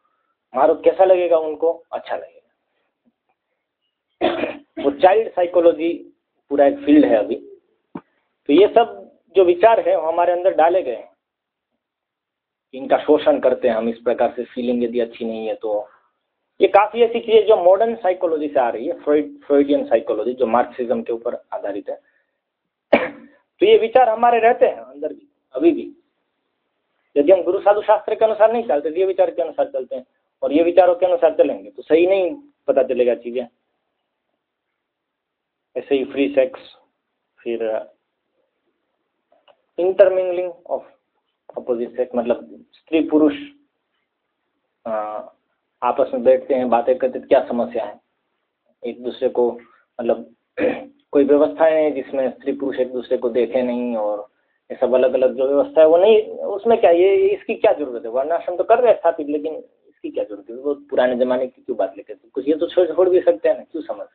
मारो कैसा लगेगा उनको? अच्छा लगेगा। वो चाइल्ड साइकोलॉजी पूरा एक फ़ील्ड है अभी। तो ये सब जो विचार है, वो हमारे अंदर डाले गए इनका शोषण करते हैं हम, इस प्रकार से फीलिंग यदि अच्छी नहीं है तो। ये काफ़ी ऐसी चीज़ें जो मॉडर्न साइकोलॉजी से आ रही है फ्रॉइड फ्रॉइडियन साइकोलॉजी जो मार्क्सिज्म के ऊपर आधारित है। तो ये विचार हमारे रहते हैं, अंदर भी, अभी भी। यदि हम गुरु साधु शास्त्र के अनुसार नहीं चलते तो ये विचार के अनुसार चलते हैं, और ये विचारों के अनुसार चलेंगे तो सही नहीं पता चलेगा चीज़ें। ऐसे ही फ्री सेक्स फिर इंटरमिंगलिंग ऑफ़ अपोजिट सेक्स मतलब स्त्री पुरुष आपस में बैठते हैं, बातें करते क्या समस्या है? एक दूसरे को मतलब कोई व्यवस्थाएँ हैं जिसमें स्त्री पुरुष एक दूसरे को देखे नहीं और ये सब अलग अलग जो व्यवस्था है, वो नहीं, उसमें क्या, ये इसकी क्या ज़रूरत है? वर्णाश्रम तो कर रहे स्थापित, लेकिन इसकी क्या ज़रूरत है? वो पुराने जमाने की क्यों बात लेके कुछ ये तो छोड़ छोड़ भी सकते हैं ना, क्यों समझ?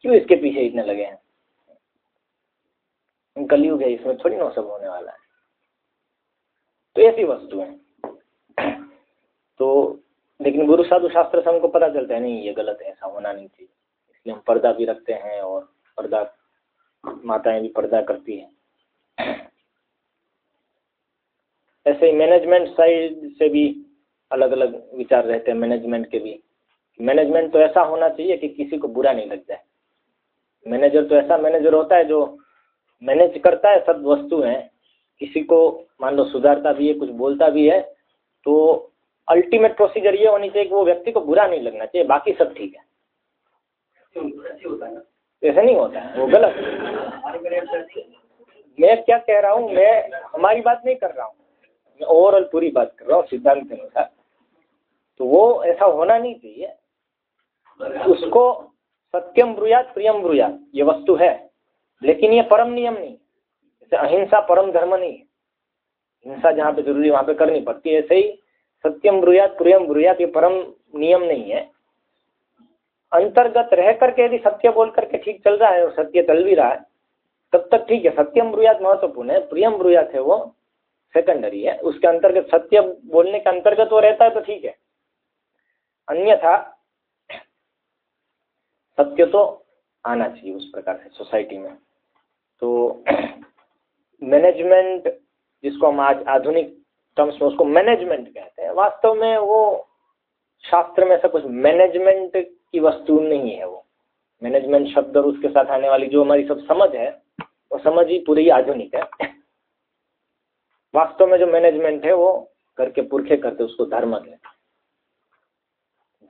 क्यों इसके पीछे इतने लगे हैं? कलयुग है, इसमें थोड़ी ना सब होने वाला है। तो ऐसी वस्तु है तो लेकिन गुरु साधु शास्त्र से हमको पता चलता है, नहीं, ये गलत है, ऐसा होना नहीं चाहिए। इसलिए हम पर्दा भी रखते हैं और पर्दा, माताएँ भी पर्दा करती हैं। ऐसे ही मैनेजमेंट साइड से भी अलग अलग विचार रहते हैं मैनेजमेंट के भी। मैनेजमेंट तो ऐसा होना चाहिए कि किसी को बुरा नहीं लग जाए मैनेजर तो ऐसा मैनेजर होता है जो मैनेज करता है, सब वस्तु हैं। किसी को, मान लो, सुधारता भी है, कुछ बोलता भी है तो अल्टीमेट प्रोसीजर ये होनी चाहिए कि वो व्यक्ति को बुरा नहीं लगना चाहिए, बाकी सब ठीक है। ऐसा नहीं होता है, वो गलत मैं क्या कह रहा हूँ, मैं हमारी बात नहीं कर रहा हूँ, मैं ओवरऑल पूरी बात कर रहा हूँ, सिद्धांत के अनुसार। तो वो ऐसा होना नहीं चाहिए। उसको सत्यम ब्रुयात, प्रियम ब्रुयात, ये वस्तु है। लेकिन ये परम नियम नहीं जैसे अहिंसा परम धर्म नहीं है। हिंसा जहाँ पे ज़रूरी वहाँ पे करनी पड़ती है, ऐसे ही सत्यम ब्रुयात प्रियम ब्रुयात ये परम नियम नहीं है। अंतर्गत रह करके यदि सत्य बोल करके ठीक चल रहा है और सत्य चल भी रहा है, तब तक ठीक है। सत्यम ब्रुयात महत्वपूर्ण है प्रियम ब्रुयात है वो सेकेंडरी है। उसके अंतर्गत सत्य बोलने के अंतर्गत वो रहता है तो ठीक है। अन्यथा सत्य तो आना चाहिए उस प्रकार से सोसाइटी में। तो मैनेजमेंट जिसको हम आज आधुनिक टर्म्स में उसको मैनेजमेंट कहते हैं। वास्तव में वो शास्त्र में ऐसा कुछ मैनेजमेंट की वस्तु नहीं है वो। मैनेजमेंट शब्द और उसके साथ आने वाली जो हमारी सब समझ है, वो समझ ही पूरी आधुनिक है। वास्तव में जो मैनेजमेंट है, वो करके पुरखे करते उसको धर्म कहते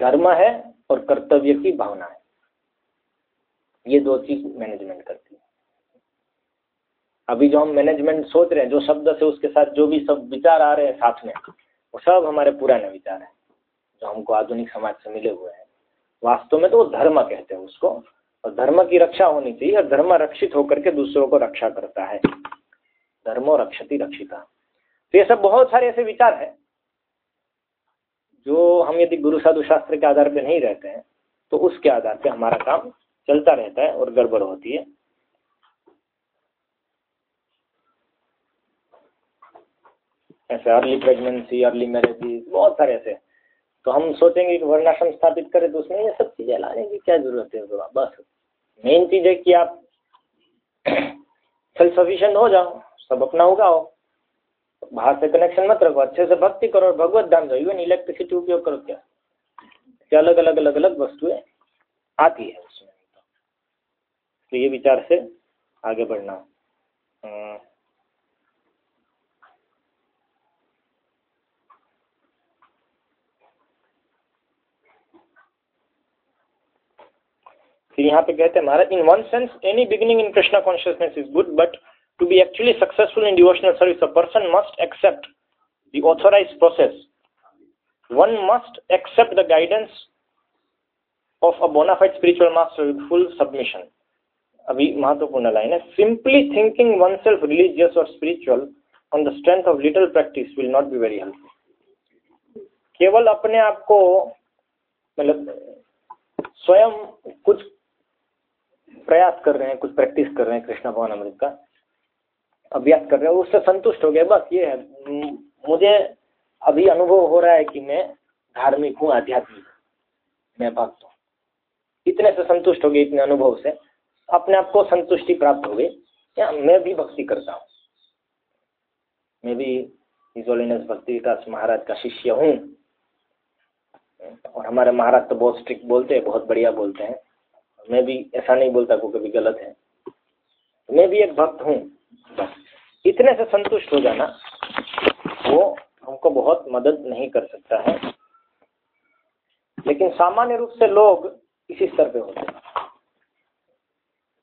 धर्म है और कर्तव्य की भावना है। ये दो चीज़ मैनेजमेंट करती है। अभी जो हम मैनेजमेंट सोच रहे हैं, जो शब्द से उसके साथ जो भी सब विचार आ रहे हैं साथ में, वो सब हमारे पुराने विचार हैं, जो हमको आधुनिक समाज से मिले हुए हैं। वास्तव में तो वो धर्म कहते हैं उसको, और धर्म की रक्षा होनी चाहिए, और धर्म रक्षित होकर के दूसरों को रक्षा करता है। धर्मो रक्षति रक्षिता। तो ये सब बहुत सारे ऐसे विचार है, जो हम यदि गुरु साधु शास्त्र के आधार पर नहीं रहते हैं तो उसके आधार पर हमारा काम चलता रहता है और गड़बड़ होती है। ऐसे अर्ली प्रेगनेंसी अर्ली मैरिज बहुत सारे ऐसे। तो हम सोचेंगे कि वर्णाश्रम स्थापित करें तो उसमें ये सब चीज़ें लाने की क्या ज़रूरत है? तो बस। मेन चीज़ है कि आप सेल्फ सफिशिएंट हो जाओ, सब अपना उगाओ। बाहर से कनेक्शन मत रखो, अच्छे से भक्ति करो और भगवत धाम जाओ इवन इलेक्ट्रिसिटी उपयोग करो क्या? क्या अलग अलग अलग अलग वस्तुएँ आती है उसमें। तो ये विचार से आगे बढ़ना। फिर यहाँ पे कहते हैं, Maharaj in one sense any beginning in Krishna consciousness is good but to be actually successful in devotional service a person must accept the authorised process one must accept the guidance of a bona fide spiritual master with full submission अभी महत्वपूर्ण line है simply thinking oneself religious और spiritual on the strength of little practice will not be very helpful केवल अपने आप को मतलब स्वयं कुछ प्रयास कर रहे हैं, कुछ प्रैक्टिस कर रहे हैं कृष्णा भवन अमृत का, अभ्यास कर रहे हैं, उससे संतुष्ट हो गए बस ये है। मुझे अभी अनुभव हो रहा है कि मैं धार्मिक हूँ, आध्यात्मिक मैं भक्त हूँ। इतने से संतुष्ट हो गए, इतने अनुभव से। अपने आप को संतुष्टि प्राप्त हो गई। या मैं भी भक्ति करता हूँ। मैं भी इजोलिनस भक्ति विकास महाराज का शिष्य हूँ। और हमारे महाराज तो बहुत स्ट्रिक्ट बोलते हैं, बहुत बढ़िया बोलते हैं। मैं भी ऐसा नहीं बोलता को कभी गलत है। मैं भी एक भक्त हूँ। इतने से संतुष्ट हो जाना वो हमको बहुत मदद नहीं कर सकता है। लेकिन सामान्य रूप से लोग इसी स्तर पे होते हैं।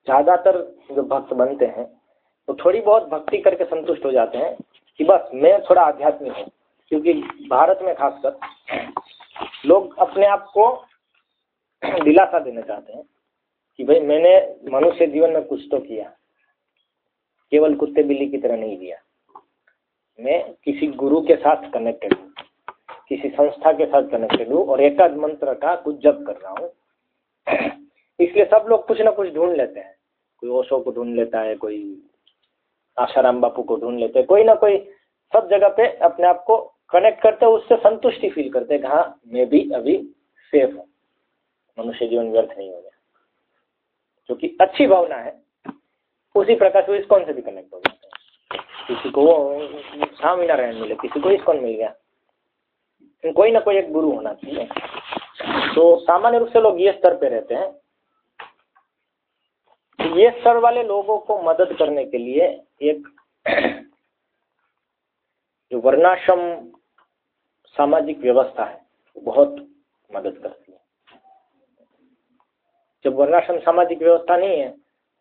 ज़्यादातर जो भक्त बनते हैं वो तो थोड़ी बहुत भक्ति करके संतुष्ट हो जाते हैं कि बस मैं थोड़ा आध्यात्मिक हूँ। क्योंकि भारत में खासकर लोग अपने आप को दिलासा देना चाहते हैं। कि भाई मैंने मनुष्य जीवन में कुछ तो किया। केवल कुत्ते बिल्ली की तरह नहीं दिया। मैं किसी गुरु के साथ कनेक्टेड हूँ, किसी संस्था के साथ कनेक्टेड हूँ और एकाध मंत्र का कुछ जप कर रहा हूँ। इसलिए सब लोग कुछ ना कुछ ढूंढ लेते हैं। कोई ओशो को ढूंढ लेता है, कोई आशाराम बापू को ढूंढ लेते हैं। कोई ना कोई सब जगह पे अपने आप को कनेक्ट करते हैं, उससे संतुष्टि फील करते हैं हाँ मैं भी अभी सेफ़ हूँ। मनुष्य जीवन व्यर्थ नहीं हो गया। जो कि अच्छी भावना है, उसी प्रकार से इसकोन से भी कनेक्ट हो जाते हैं। किसी को नारायण मिले, किसी को इसकोन मिल गया। कोई ना कोई एक गुरु होना चाहिए। तो सामान्य रूप से लोग ये स्तर पे रहते हैं। तो ये स्तर वाले लोगों को मदद करने के लिए एक जो वर्णाश्रम सामाजिक व्यवस्था है बहुत मदद करती है। जब वर्णाश्रम सामाजिक व्यवस्था नहीं है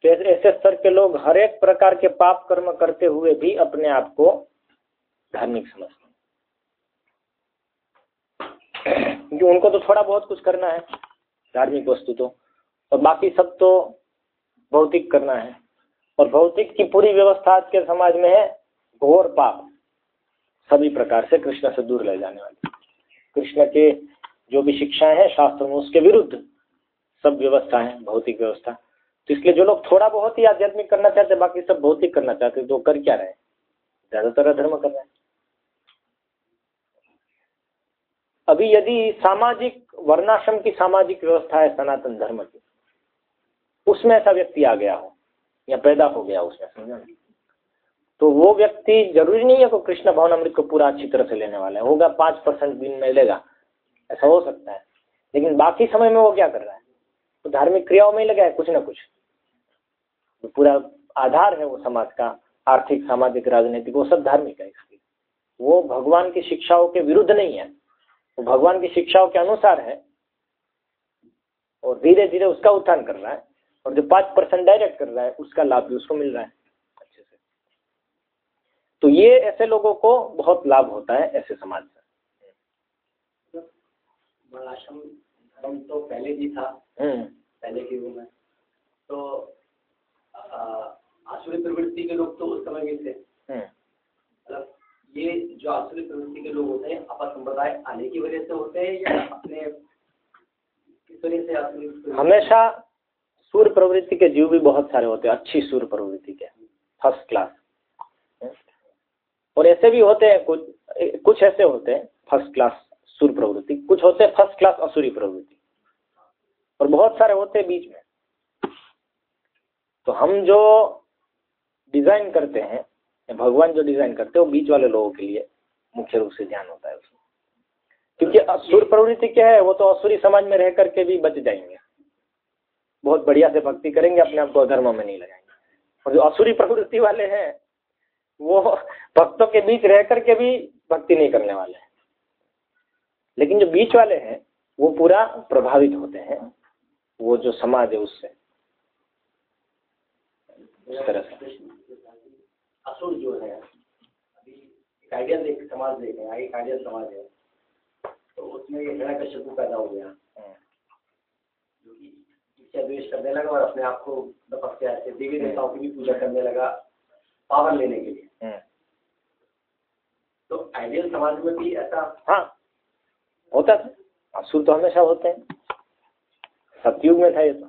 तो ऐसे स्तर के लोग हर एक प्रकार के पाप कर्म करते हुए भी अपने आप को धार्मिक समझते हैं। क्योंकि उनको तो थोड़ा बहुत कुछ करना है, धार्मिक वस्तु तो और बाकी सब तो भौतिक करना है। और भौतिक की पूरी व्यवस्था आज के समाज में है, घोर पाप। सभी प्रकार से कृष्ण से दूर ले जाने वाली। कृष्ण के जो भी शिक्षाएँ हैं, शास्त्र में उसके विरुद्ध सब व्यवस्था है, भौतिक व्यवस्था। तो इसलिए जो लोग थोड़ा बहुत ही आध्यात्मिक करना चाहते हैं, बाकी सब भौतिक करना चाहते तो कर क्या रहे ज़्यादातर धर्म कर रहे हैं। अभी यदि सामाजिक, वर्णाश्रम की सामाजिक व्यवस्था है, सनातन धर्म की, उसमें ऐसा व्यक्ति आ गया हो, या पैदा हो गया उसमें, समझा? तो वो व्यक्ति ज़रूरी नहीं है को कृष्ण भवन अमृत को पूरा अच्छी तरह से लेने वाला है। होगा, पाँच परसेंट दिन में लेगा। ऐसा हो सकता है। लेकिन बाकी समय में वो क्या कर रहा है? धार्मिक क्रियाओं में ही लगा है, कुछ ना कुछ। पूरा आधार है वो समाज का, आर्थिक, सामाजिक, राजनीतिक, वो सब धार्मिक है इसकी। वो भगवान की शिक्षाओं के विरुद्ध नहीं है। वो भगवान की शिक्षाओं के अनुसार है और धीरे धीरे उसका उत्थान कर रहा है और जो पाँच परसेंट डायरेक्ट कर रहा है, उसका लाभ भी उसको मिल रहा है। अच्छे से। तो ये ऐसे लोगों को बहुत लाभ होता है, ऐसे समाज से आश्रम तो पहले भी था। हम्म। पहले के युग में। तो आसुरी प्रवृत्ति के लोग तो उस समय भी थे। हम्म। मतलब ये जो आसुरी प्रवृत्ति के लोग होते हैं अपा संप्रदाय आने की वजह से होते हैं या अपने किस वजह से आसुरी हमेशा सूर्य प्रवृत्ति के जीव भी बहुत सारे होते हैं अच्छी सूर्य प्रवृत्ति के फ़र्स्ट क्लास और ऐसे भी होते हैं कुछ कुछ ऐसे होते हैं फ़र्स्ट क्लास सूर्य प्रवृत्ति कुछ होते हैं फ़र्स्ट क्लास असुरी प्रवृत्ति। और बहुत सारे होते हैं बीच में। तो हम जो डिज़ाइन करते हैं भगवान जो डिज़ाइन करते हैं वो बीच वाले लोगों के लिए मुख्य रूप से ध्यान होता है उसमें। क्योंकि असुर प्रवृत्ति क्या है वो तो असुरी समाज में रह करके भी बच जाएँगे। बहुत बढ़िया से भक्ति करेंगे अपने आप को अधर्म में नहीं लगाएँगे। और जो असुरी प्रवृत्ति वाले हैं वो भक्तों के बीच रह करके भी भक्ति नहीं करने वाले हैं। लेकिन जो बीच वाले हैं वो पूरा प्रभावित होते हैं। वो जो समाज है उससे। उस तरह से। असुर जो है अभी एक आइडियल देख समाज देख रहे हैं एक आइडियल समाज है। तो उसमें ये हिरण का शत्रु पैदा हो गया। हाँ। जो कि ईर्ष्या द्वेष करने लगा और अपने आप को तपस्या से देवी देवताओं की भी पूजा करने लगा पावर लेने के लिए। हाँ। तो आइडियल समाज में भी ऐसा हाँ होता था। असुर तो हमेशा होते हैं। सतयुग में था ये तो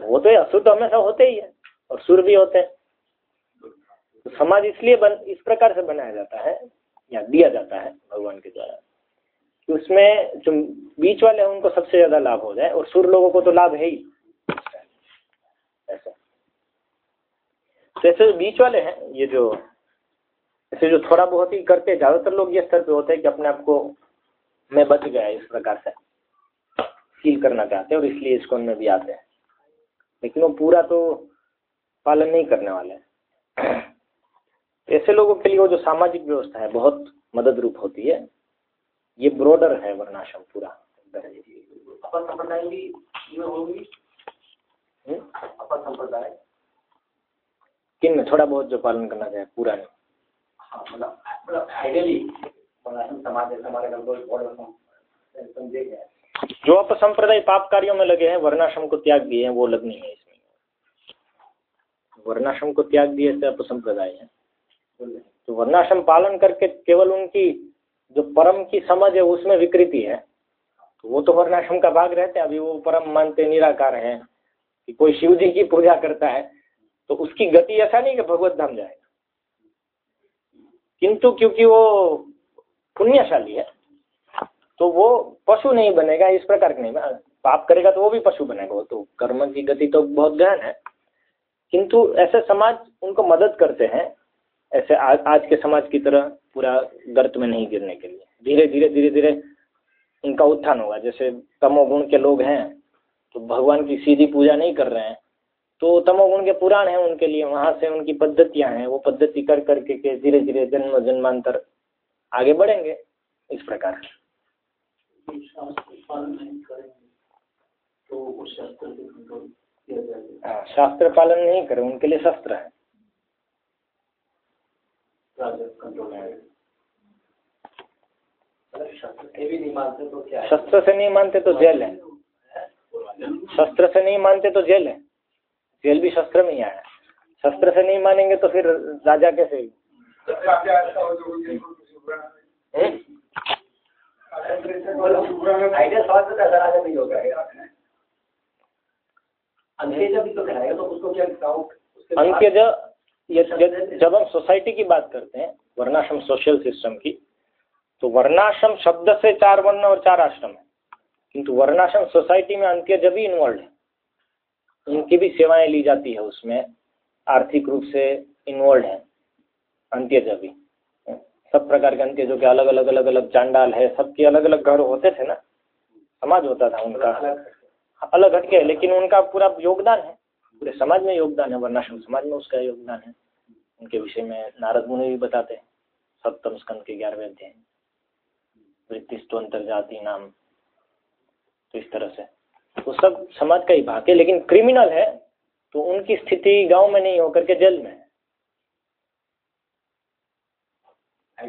वो तो असुर तो हमेशा होते ही है और सुर भी होते हैं। तो समाज इसलिए बन, इस प्रकार से बनाया जाता है या दिया जाता है भगवान के द्वारा कि उसमें जो बीच वाले हैं, उनको सबसे ज़्यादा लाभ हो जाए और सुर लोगों को तो लाभ है ही। ऐसा। तो ऐसे जो बीच वाले हैं, ये जो, ऐसे जो थोड़ा बहुत ही करते ज़्यादातर लोग ये स्तर पे होते हैं कि अपने आप को मैं बच गया इस प्रकार से। फील करना चाहते हैं और इसलिए इसको में भी आते हैं। लेकिन वो पूरा तो पालन नहीं करने वाले ऐसे लोगों के लिए वो जो सामाजिक व्यवस्था है बहुत मदद रूप होती है। ये ब्रॉडर है वर्णाश्रम पूरा। संप्रदाय भी होगी? हम्म? संप्रदाय? किन में? थोड़ा बहुत जो पालन करना चाहे पूरा नहीं। हाँ मतलब मतलब आइडियली जो अपसंप्रदाय पाप कार्यों में लगे हैं वर्णाश्रम को त्याग दिए हैं वो लगनी है इसमें वर्णाश्रम को त्याग दिए से अपसंप्रदाय है तो वर्णाश्रम पालन करके केवल उनकी जो परम की समझ है उसमें विकृति है तो वो तो वर्णाश्रम का भाग रहते हैं अभी वो परम मानते निराकार हैं कि कोई शिव जी की पूजा करता है तो उसकी गति ऐसा नहीं कि भगवत धाम जाएगा किंतु क्योंकि वो पुण्यशाली है। तो वो पशु नहीं बनेगा, इस प्रकार का नहीं पाप करेगा तो वो भी पशु बनेगा। वो तो कर्म की गति तो बहुत गहन है। किंतु ऐसे समाज उनको मदद करते हैं, ऐसे आज आज के समाज की तरह पूरा गर्त में नहीं गिरने के लिए। धीरे धीरे धीरे धीरे उनका उत्थान होगा। जैसे तमोगुण के लोग हैं तो भगवान की सीधी पूजा नहीं कर रहे हैं तो तमोगुण के पुराण हैं उनके लिए। वहाँ से उनकी पद्धतियाँ हैं। वो पद्धति कर करके के धीरे धीरे जन्म, जन्मांतर आगे बढ़ेंगे इस प्रकार तो शास्त्र पालन नहीं करें, उनके लिए शस्त्र है। शस्त्र से नहीं मानते तो जेल है। शस्त्र से नहीं मानते तो जेल है। जेल भी शस्त्र में ही आया शस्त्र से नहीं मानेंगे तो फिर राजा कैसे? आइडिया स्वास्थ्य तो ऐसा राजा नहीं होगा अंकेज तो जब हम सोसाइटी की बात करते हैं, वर्णाश्रम सोशल सिस्टम की तो वर्णाश्रम शब्द से चार वर्ण और चार आश्रम है। किंतु वर्णाश्रम सोसाइटी में अंत्य जब ही इन्वॉल्व है, उनकी भी सेवाएँ ली जाती है, उसमें आर्थिक रूप से इन्वॉल्व है अंत्यज अभी सब प्रकार के अंत्य जो कि अलग अलग अलग अलग चांडाल है सबके अलग अलग घर होते थे ना? समाज होता था उनका। अलग हटके लेकिन उनका पूरा योगदान है। पूरे समाज में योगदान है वर्णाश्रम समाज में उसका योगदान है। उनके विषय में नारद मुनि भी बताते हैं सप्तम स्कंद के ग्यारहवें अध्याय। वृत्तिस्तु अंतर्जाति नाम तो इस तरह से। वो सब समाज का ही भाग है लेकिन क्रिमिनल है तो उनकी स्थिति गाँव में नहीं होकर के जेल में है।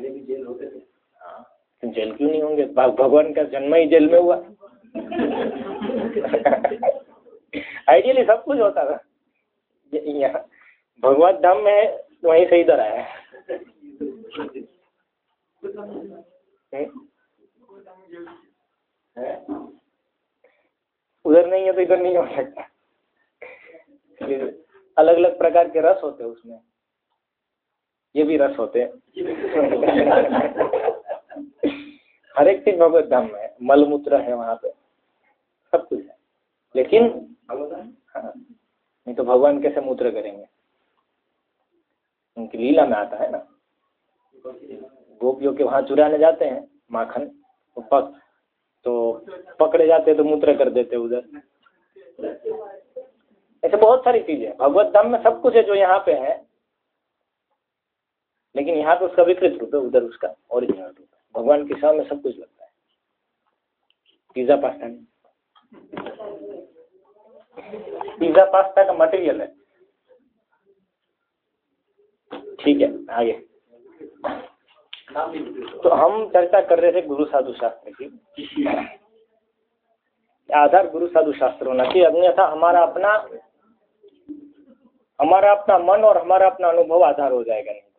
भी जेल होते थे। हाँ। तो जेल क्यों नहीं होंगे? भगवान का जन्म ही जेल में हुआ। आइडियली सब कुछ होता था। यहाँ भगवत धाम में वहीं से इधर आया। है? उधर नहीं है तो इधर नहीं हो सकता। अलग अलग प्रकार के रस होते हैं उसमें। ये भी रस होते हैं। हर एक चीज़ भगवत धाम में मलमूत्र है वहाँ पे, सब कुछ है। लेकिन हाँ नहीं तो भगवान कैसे मूत्र करेंगे? उनकी लीला में आता है ना। गोपियों के वहाँ चुराने जाते हैं, माखन तो पक तो पकड़े जाते तो मूत्र कर देते उधर। ऐसे बहुत सारी चीज़ें भगवत धाम में सब कुछ है जो यहाँ पे है। लेकिन यहाँ पे उसका विकृत रूप है, उधर उसका ओरिजिनल रूप है। भगवान के सामने सब कुछ लगता है। पिज्जा पास्ता नहीं। पिज्जा पास्ता का मटेरियल है। ठीक है, आगे। तो हम चर्चा कर रहे थे गुरु साधु शास्त्र की। आधार गुरु साधु शास्त्र होना चाहिए। अन्यथा हमारा अपना हमारा अपना मन और हमारा अपना अनुभव आधार हो जाएगा। नहीं तो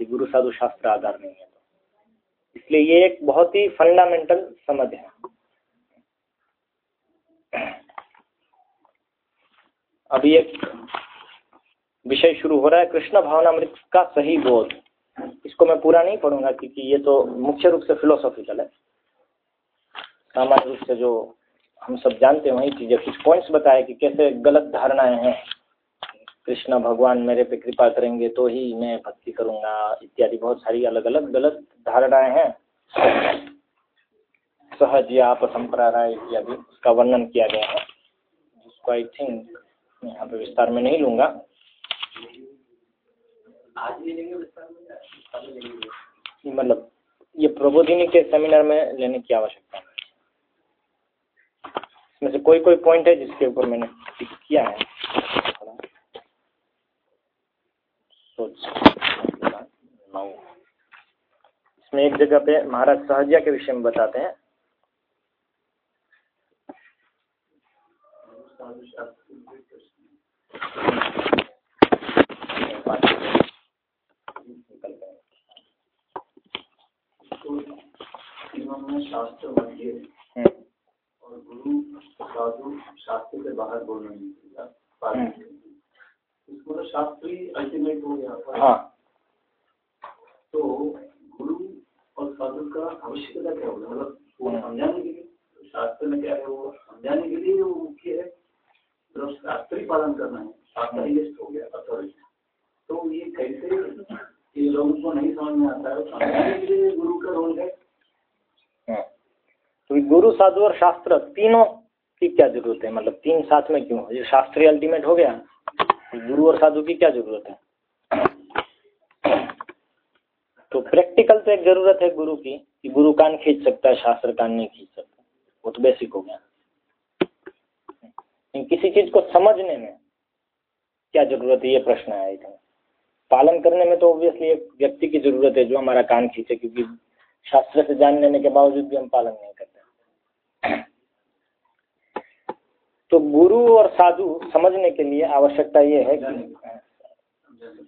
यदि गुरु साधु शास्त्र आधार नहीं है तो। इसलिए ये एक बहुत ही फंडामेंटल समझ है। अभी एक विषय शुरू हो रहा है, कृष्ण भावनामृत का सही बोध। इसको मैं पूरा नहीं पढ़ूँगा क्योंकि ये तो मुख्य रूप से फिलोसॉफिकल है। सामान्य रूप से जो हम सब जानते हैं, वही चीज़ें कुछ पॉइंट्स बताए कि कैसे गलत धारणाएँ हैं। कृष्ण भगवान मेरे पे कृपा करेंगे तो ही मैं भक्ति करूँगा इत्यादि बहुत सारी अलग अलग गलत धारणाएँ हैं। सहज या अपसंप्राय इत्यादि उसका वर्णन किया गया है। जिसको आई थिंक यहाँ पे विस्तार में नहीं लूँगा। मतलब ये प्रबोधिनी के सेमिनार में लेने की आवश्यकता है। इसमें से कोई कोई पॉइंट है जिसके ऊपर मैंने किया है इसमें एक जगह पे महाराज सहजिया के विषय में बताते हैं। शास्त्र। और गुरु साधु शास्त्र से बाहर बोलना नहीं तो शास्त्र ही अल्टीमेट हो गया हाँ तो गुरु और साधु का आवश्यकता क्या होगा मतलब वो। समझाने के लिए तो शास्त्र में क्या है वो समझाने के लिए वो मुख्य है तो शास्त्र ही पालन करना है शास्त्र ही हम्म। हो गया अथॉरिटी तो ये कैसे ये लोगों को नहीं समझ में आता है समझाने के लिए गुरु का रोल है। तो गुरु साधु और शास्त्र तीनों की क्या ज़रूरत है मतलब तीन साथ में क्यों ये शास्त्रीय अल्टीमेट हो गया गुरु और साधु की क्या ज़रूरत है तो प्रैक्टिकल तो एक ज़रूरत है गुरु कि गुरु कान खींच सकता है शास्त्र कान नहीं खींच सकता। वो तो बेसिक हो गया। किसी चीज़ को समझने में क्या ज़रूरत है ये प्रश्न है इधर। पालन करने में तो ऑब्वियसली एक व्यक्ति की ज़रूरत है जो हमारा कान खींचे क्योंकि शास्त्र से जान लेने के बावजूद भी हम पालन नहीं करते। तो गुरु और साधु समझने के लिए आवश्यकता ये है कि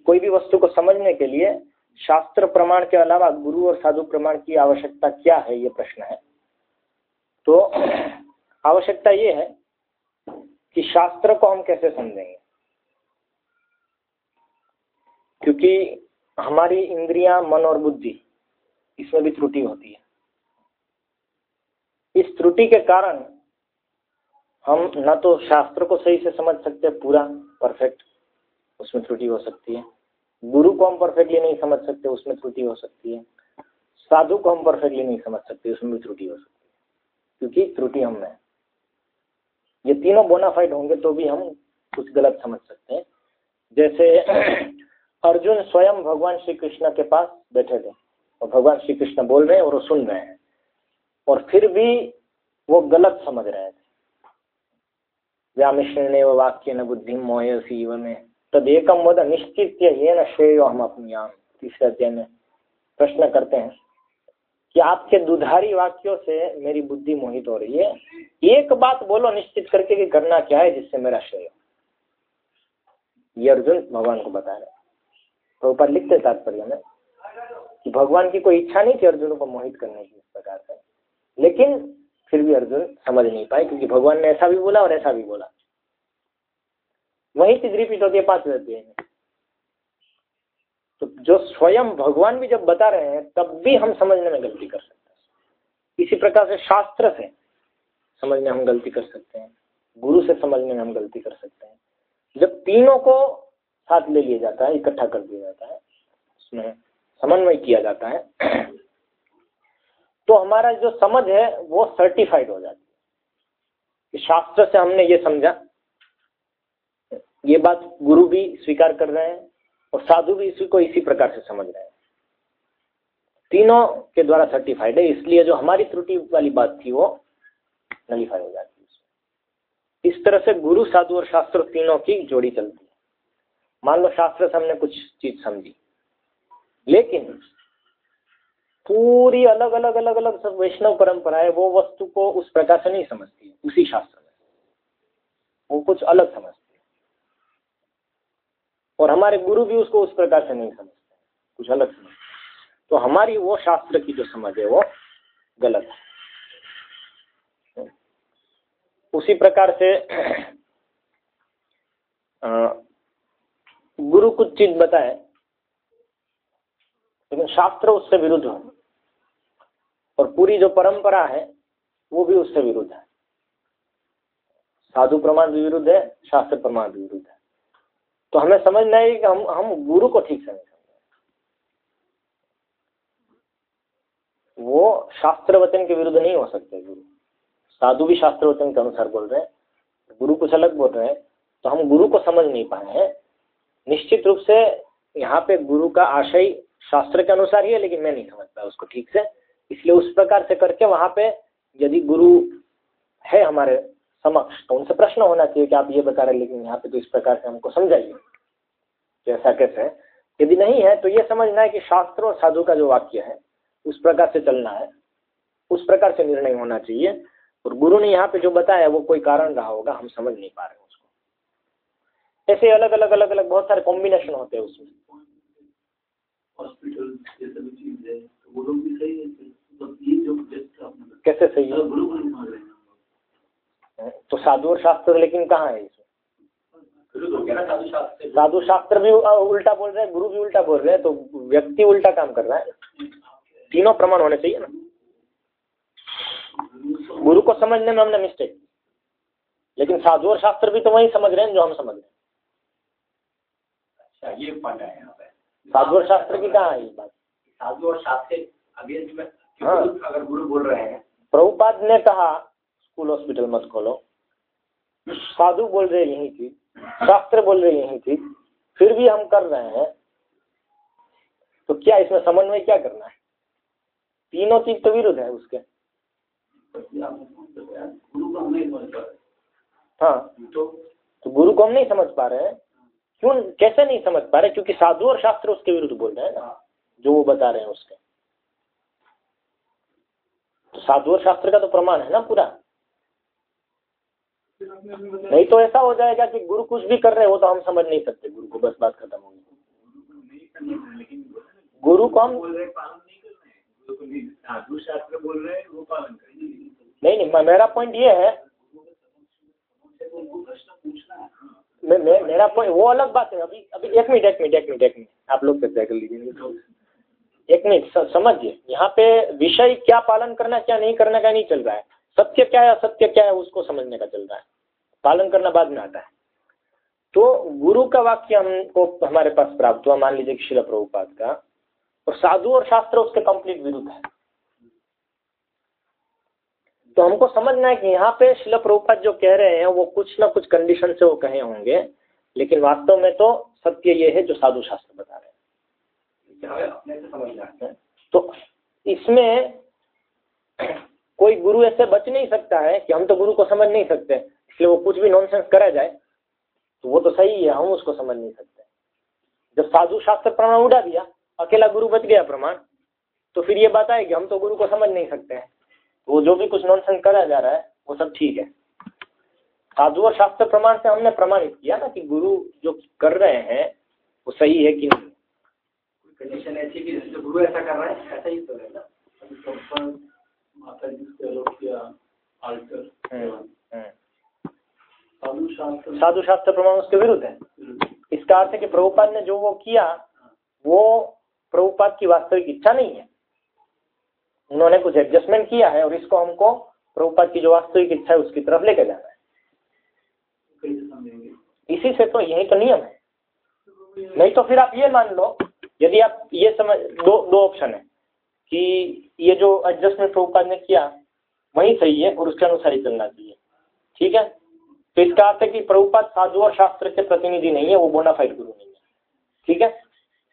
कोई भी वस्तु को समझने के लिए शास्त्र प्रमाण के अलावा गुरु और साधु प्रमाण की आवश्यकता क्या है? ये प्रश्न है। तो आवश्यकता ये है कि शास्त्र को हम कैसे समझेंगे? क्योंकि हमारी इंद्रियाँ, मन और बुद्धि, इसमें भी त्रुटि होती है। इस त्रुटि के कारण हम न तो शास्त्र को सही से समझ सकते, पूरा परफेक्ट उसमें त्रुटि हो सकती है। गुरु को हम परफेक्टली नहीं समझ सकते, उसमें त्रुटि हो सकती है। साधु को हम परफेक्टली नहीं समझ सकते, उसमें भी त्रुटि हो सकती है। क्योंकि त्रुटि हम में ये तीनों बोनाफाइड होंगे तो भी हम कुछ गलत समझ सकते हैं। जैसे अर्जुन स्वयं भगवान श्री कृष्ण के पास बैठे थे और भगवान श्री कृष्ण बोल रहे हैं और वो सुन रहे हैं। और फिर भी वो गलत समझ रहे थे। व्यामिश्रण वाक्य न बुद्धि मोहसी में। तद एकम वद निश्चित ये न श्रेय हम अपनी तीसरे अध्याय में प्रश्न करते हैं, कि आपके दुधारी वाक्यों से मेरी बुद्धि मोहित हो रही है। एक बात बोलो निश्चित करके कि करना क्या है जिससे मेरा श्रेय ये अर्जुन भगवान को बता रहे तो ऊपर लिखते तात्पर्य में कि भगवान की कोई इच्छा नहीं थी अर्जुन को मोहित करने की इस प्रकार से। लेकिन फिर भी अर्जुन समझ नहीं पाए, क्योंकि भगवान ने ऐसा भी बोला और ऐसा भी बोला। वही चीज़ रिपीट होती है पाँच रहती है तो जो स्वयं भगवान भी जब बता रहे हैं, तब भी हम समझने में गलती कर सकते हैं। इसी प्रकार से शास्त्र से समझने हम गलती कर सकते हैं। गुरु से समझने में हम गलती कर सकते हैं। जब तीनों को साथ ले लिया जाता है, इकट्ठा कर दिया जाता है, उसमें समन्वय किया जाता है तो हमारा जो समझ है, वो सर्टिफाइड हो जाती है। कि शास्त्र से हमने ये समझा ये बात गुरु भी स्वीकार कर रहे हैं और साधु भी इसी को इसी प्रकार से समझ रहे हैं। तीनों के द्वारा सर्टिफाइड है, इसलिए जो हमारी त्रुटि वाली बात थी वो नलीफाई हो जाती है इस तरह से गुरु, साधु और शास्त्र तीनों की जोड़ी चलती है। मान लो शास्त्र से हमने कुछ चीज़ समझी, लेकिन पूरी अलग अलग अलग अलग सब वैष्णव परंपरा है वो वस्तु को उस प्रकार से नहीं समझती, उसी शास्त्र में। वो कुछ अलग समझती और हमारे गुरु भी उसको उस प्रकार से नहीं समझते कुछ अलग समझते तो हमारी वो शास्त्र की जो समझ है, वो गलत है। उसी प्रकार से गुरु कुछ चीज़ बताए, लेकिन शास्त्र उससे विरुद्ध हो। और पूरी जो परंपरा है, वो भी उससे विरुद्ध है। साधु प्रमाण भी विरुद्ध है, शास्त्र प्रमाण भी विरुद्ध है। तो हमें समझना है कि हम हम गुरु को ठीक से नहीं समझे वो शास्त्र वचन के विरुद्ध नहीं हो सकते गुरु। साधु भी शास्त्र वचन के अनुसार बोल रहे हैं, गुरु कुछ अलग बोल रहे हैं तो हम गुरु को समझ नहीं पाए हैं। निश्चित रूप से यहाँ पे गुरु का आशय शास्त्र के अनुसार ही है, लेकिन मैं नहीं समझ पाया उसको ठीक से। इसलिए उस प्रकार से करके वहाँ पे यदि गुरु है हमारे समक्ष। तो उनसे प्रश्न होना चाहिए कि आप ये बता रहे लेकिन यहाँ पे तो इस प्रकार से हमको समझाइए। कि ऐसा कैसे है? यदि नहीं है तो ये समझना है कि शास्त्र और साधु का जो वाक्य है उस प्रकार से चलना है। उस प्रकार से निर्णय होना चाहिए। और गुरु ने यहाँ पे जो बताया वो कोई कारण रहा होगा हम समझ नहीं पा रहे उसको। ऐसे अलग अलग अलग अलग बहुत सारे कॉम्बिनेशन होते हैं उसमें। हॉस्पिटल कैसे सही है? तो साधु और शास्त्र लेकिन कहाँ है इसमें? साधु शास्त्र भी उल्टा बोल रहे हैं गुरु भी उल्टा बोल रहे हैं तो व्यक्ति उल्टा काम कर रहा है। तीनों प्रमाण होने चाहिए ना। गुरु को समझने में हमने मिस्टेक लेकिन साधु और शास्त्र भी तो वही समझ रहे हैं जो हम समझ रहे हैं। अच्छा ये पॉइंट है यहाँ पे। साधु और शास्त्र की कहाँ है ये बात? साधु और शास्त्र अगेंस्ट में हाँ। अगर गुरु बोल रहे हैं। प्रभुपाद ने कहा स्कूल हॉस्पिटल मत खोलो। साधु बोल रहे यही थी शास्त्र बोल रहे यही थी फिर भी हम कर रहे हैं। तो क्या इसमें समन्वय क्या करना है? तीनों चीज़ तो विरुद्ध है उसके। हाँ। तो, गुरु को हम नहीं समझ पा रहे हैं। क्यों कैसे नहीं समझ पा रहे? क्योंकि साधु और शास्त्र उसके विरुद्ध बोल रहे हैं ना जो वो बता रहे हैं उसके। तो साधु और शास्त्र का तो प्रमाण है ना पूरा। नहीं तो ऐसा हो जाएगा कि गुरु कुछ भी कर रहे हो तो हम समझ नहीं सकते। गुरु को बस बात खत्म होगी गुरु को हम नहीं नहीं मेरा पॉइंट ये है। मैं, मेरा पॉइंट वो अलग बात है। अभी अभी एक मिनट एक मिनट एक मिनट एक मिनट। आप लोग कर लीजिए एक मिनट समझिए। यहाँ पे विषय क्या पालन करना क्या नहीं करना का नहीं चल रहा है। सत्य क्या है असत्य क्या है उसको समझने का चल रहा है। पालन करना बाद में आता है। तो गुरु का वाक्य हमको हमारे पास प्राप्त हुआ मान लीजिए शिला प्रभुपाद का और साधु और शास्त्र उसके कंप्लीट विरुद्ध है। तो हमको समझना है कि यहाँ पे शिला प्रभुपाद जो कह रहे हैं वो कुछ ना कुछ कंडीशन से वो कहे होंगे लेकिन वास्तव में तो सत्य ये है जो साधु शास्त्र बता रहे हैं। तो इसमें कोई गुरु ऐसे बच नहीं सकता है कि हम तो गुरु को समझ नहीं सकते, इसलिए वो कुछ भी नॉनसेंस करा जाए तो वो तो सही है, हम उसको समझ नहीं सकते। जब साधु शास्त्र प्रमाण उड़ा दिया, अकेला गुरु बच गया प्रमाण तो फिर ये बात आएगी, हम तो गुरु को समझ नहीं सकते हैं। वो जो भी कुछ नॉनसेंस करा जा रहा है, वो सब ठीक है। साधु और शास्त्र प्रमाण से हमने प्रमाणित किया ना कि गुरु जो कर रहे हैं, वो सही है कि नहीं? कंडीशन ऐसी जो गुरु ऐसा कर रहा है? ऐसा ही तो है ना। माता जी के आल्टर साधु शास्त्र साधु शास्त्र प्रमाण उसके विरुद्ध है। इसका अर्थ है कि प्रभुपाद ने जो वो किया वो प्रभुपाद की वास्तविक इच्छा नहीं है। उन्होंने कुछ एडजस्टमेंट किया है और इसको हमको प्रभुपाद की जो वास्तविक इच्छा है उसकी तरफ़ लेकर जाना है। इसी से तो यही तो नियम है। नहीं तो फिर आप ये मान लो यदि आप ये समझ दो दो ऑप्शन है। कि ये जो एडजस्टमेंट प्रभुपाद ने किया, वही सही है और उसके अनुसार ही चलना चाहिए। ठीक है? तो इसका अर्थ है कि प्रभुपाद साधु और शास्त्र के प्रतिनिधि नहीं है, वो बोनाफाइड गुरु नहीं है। ठीक है?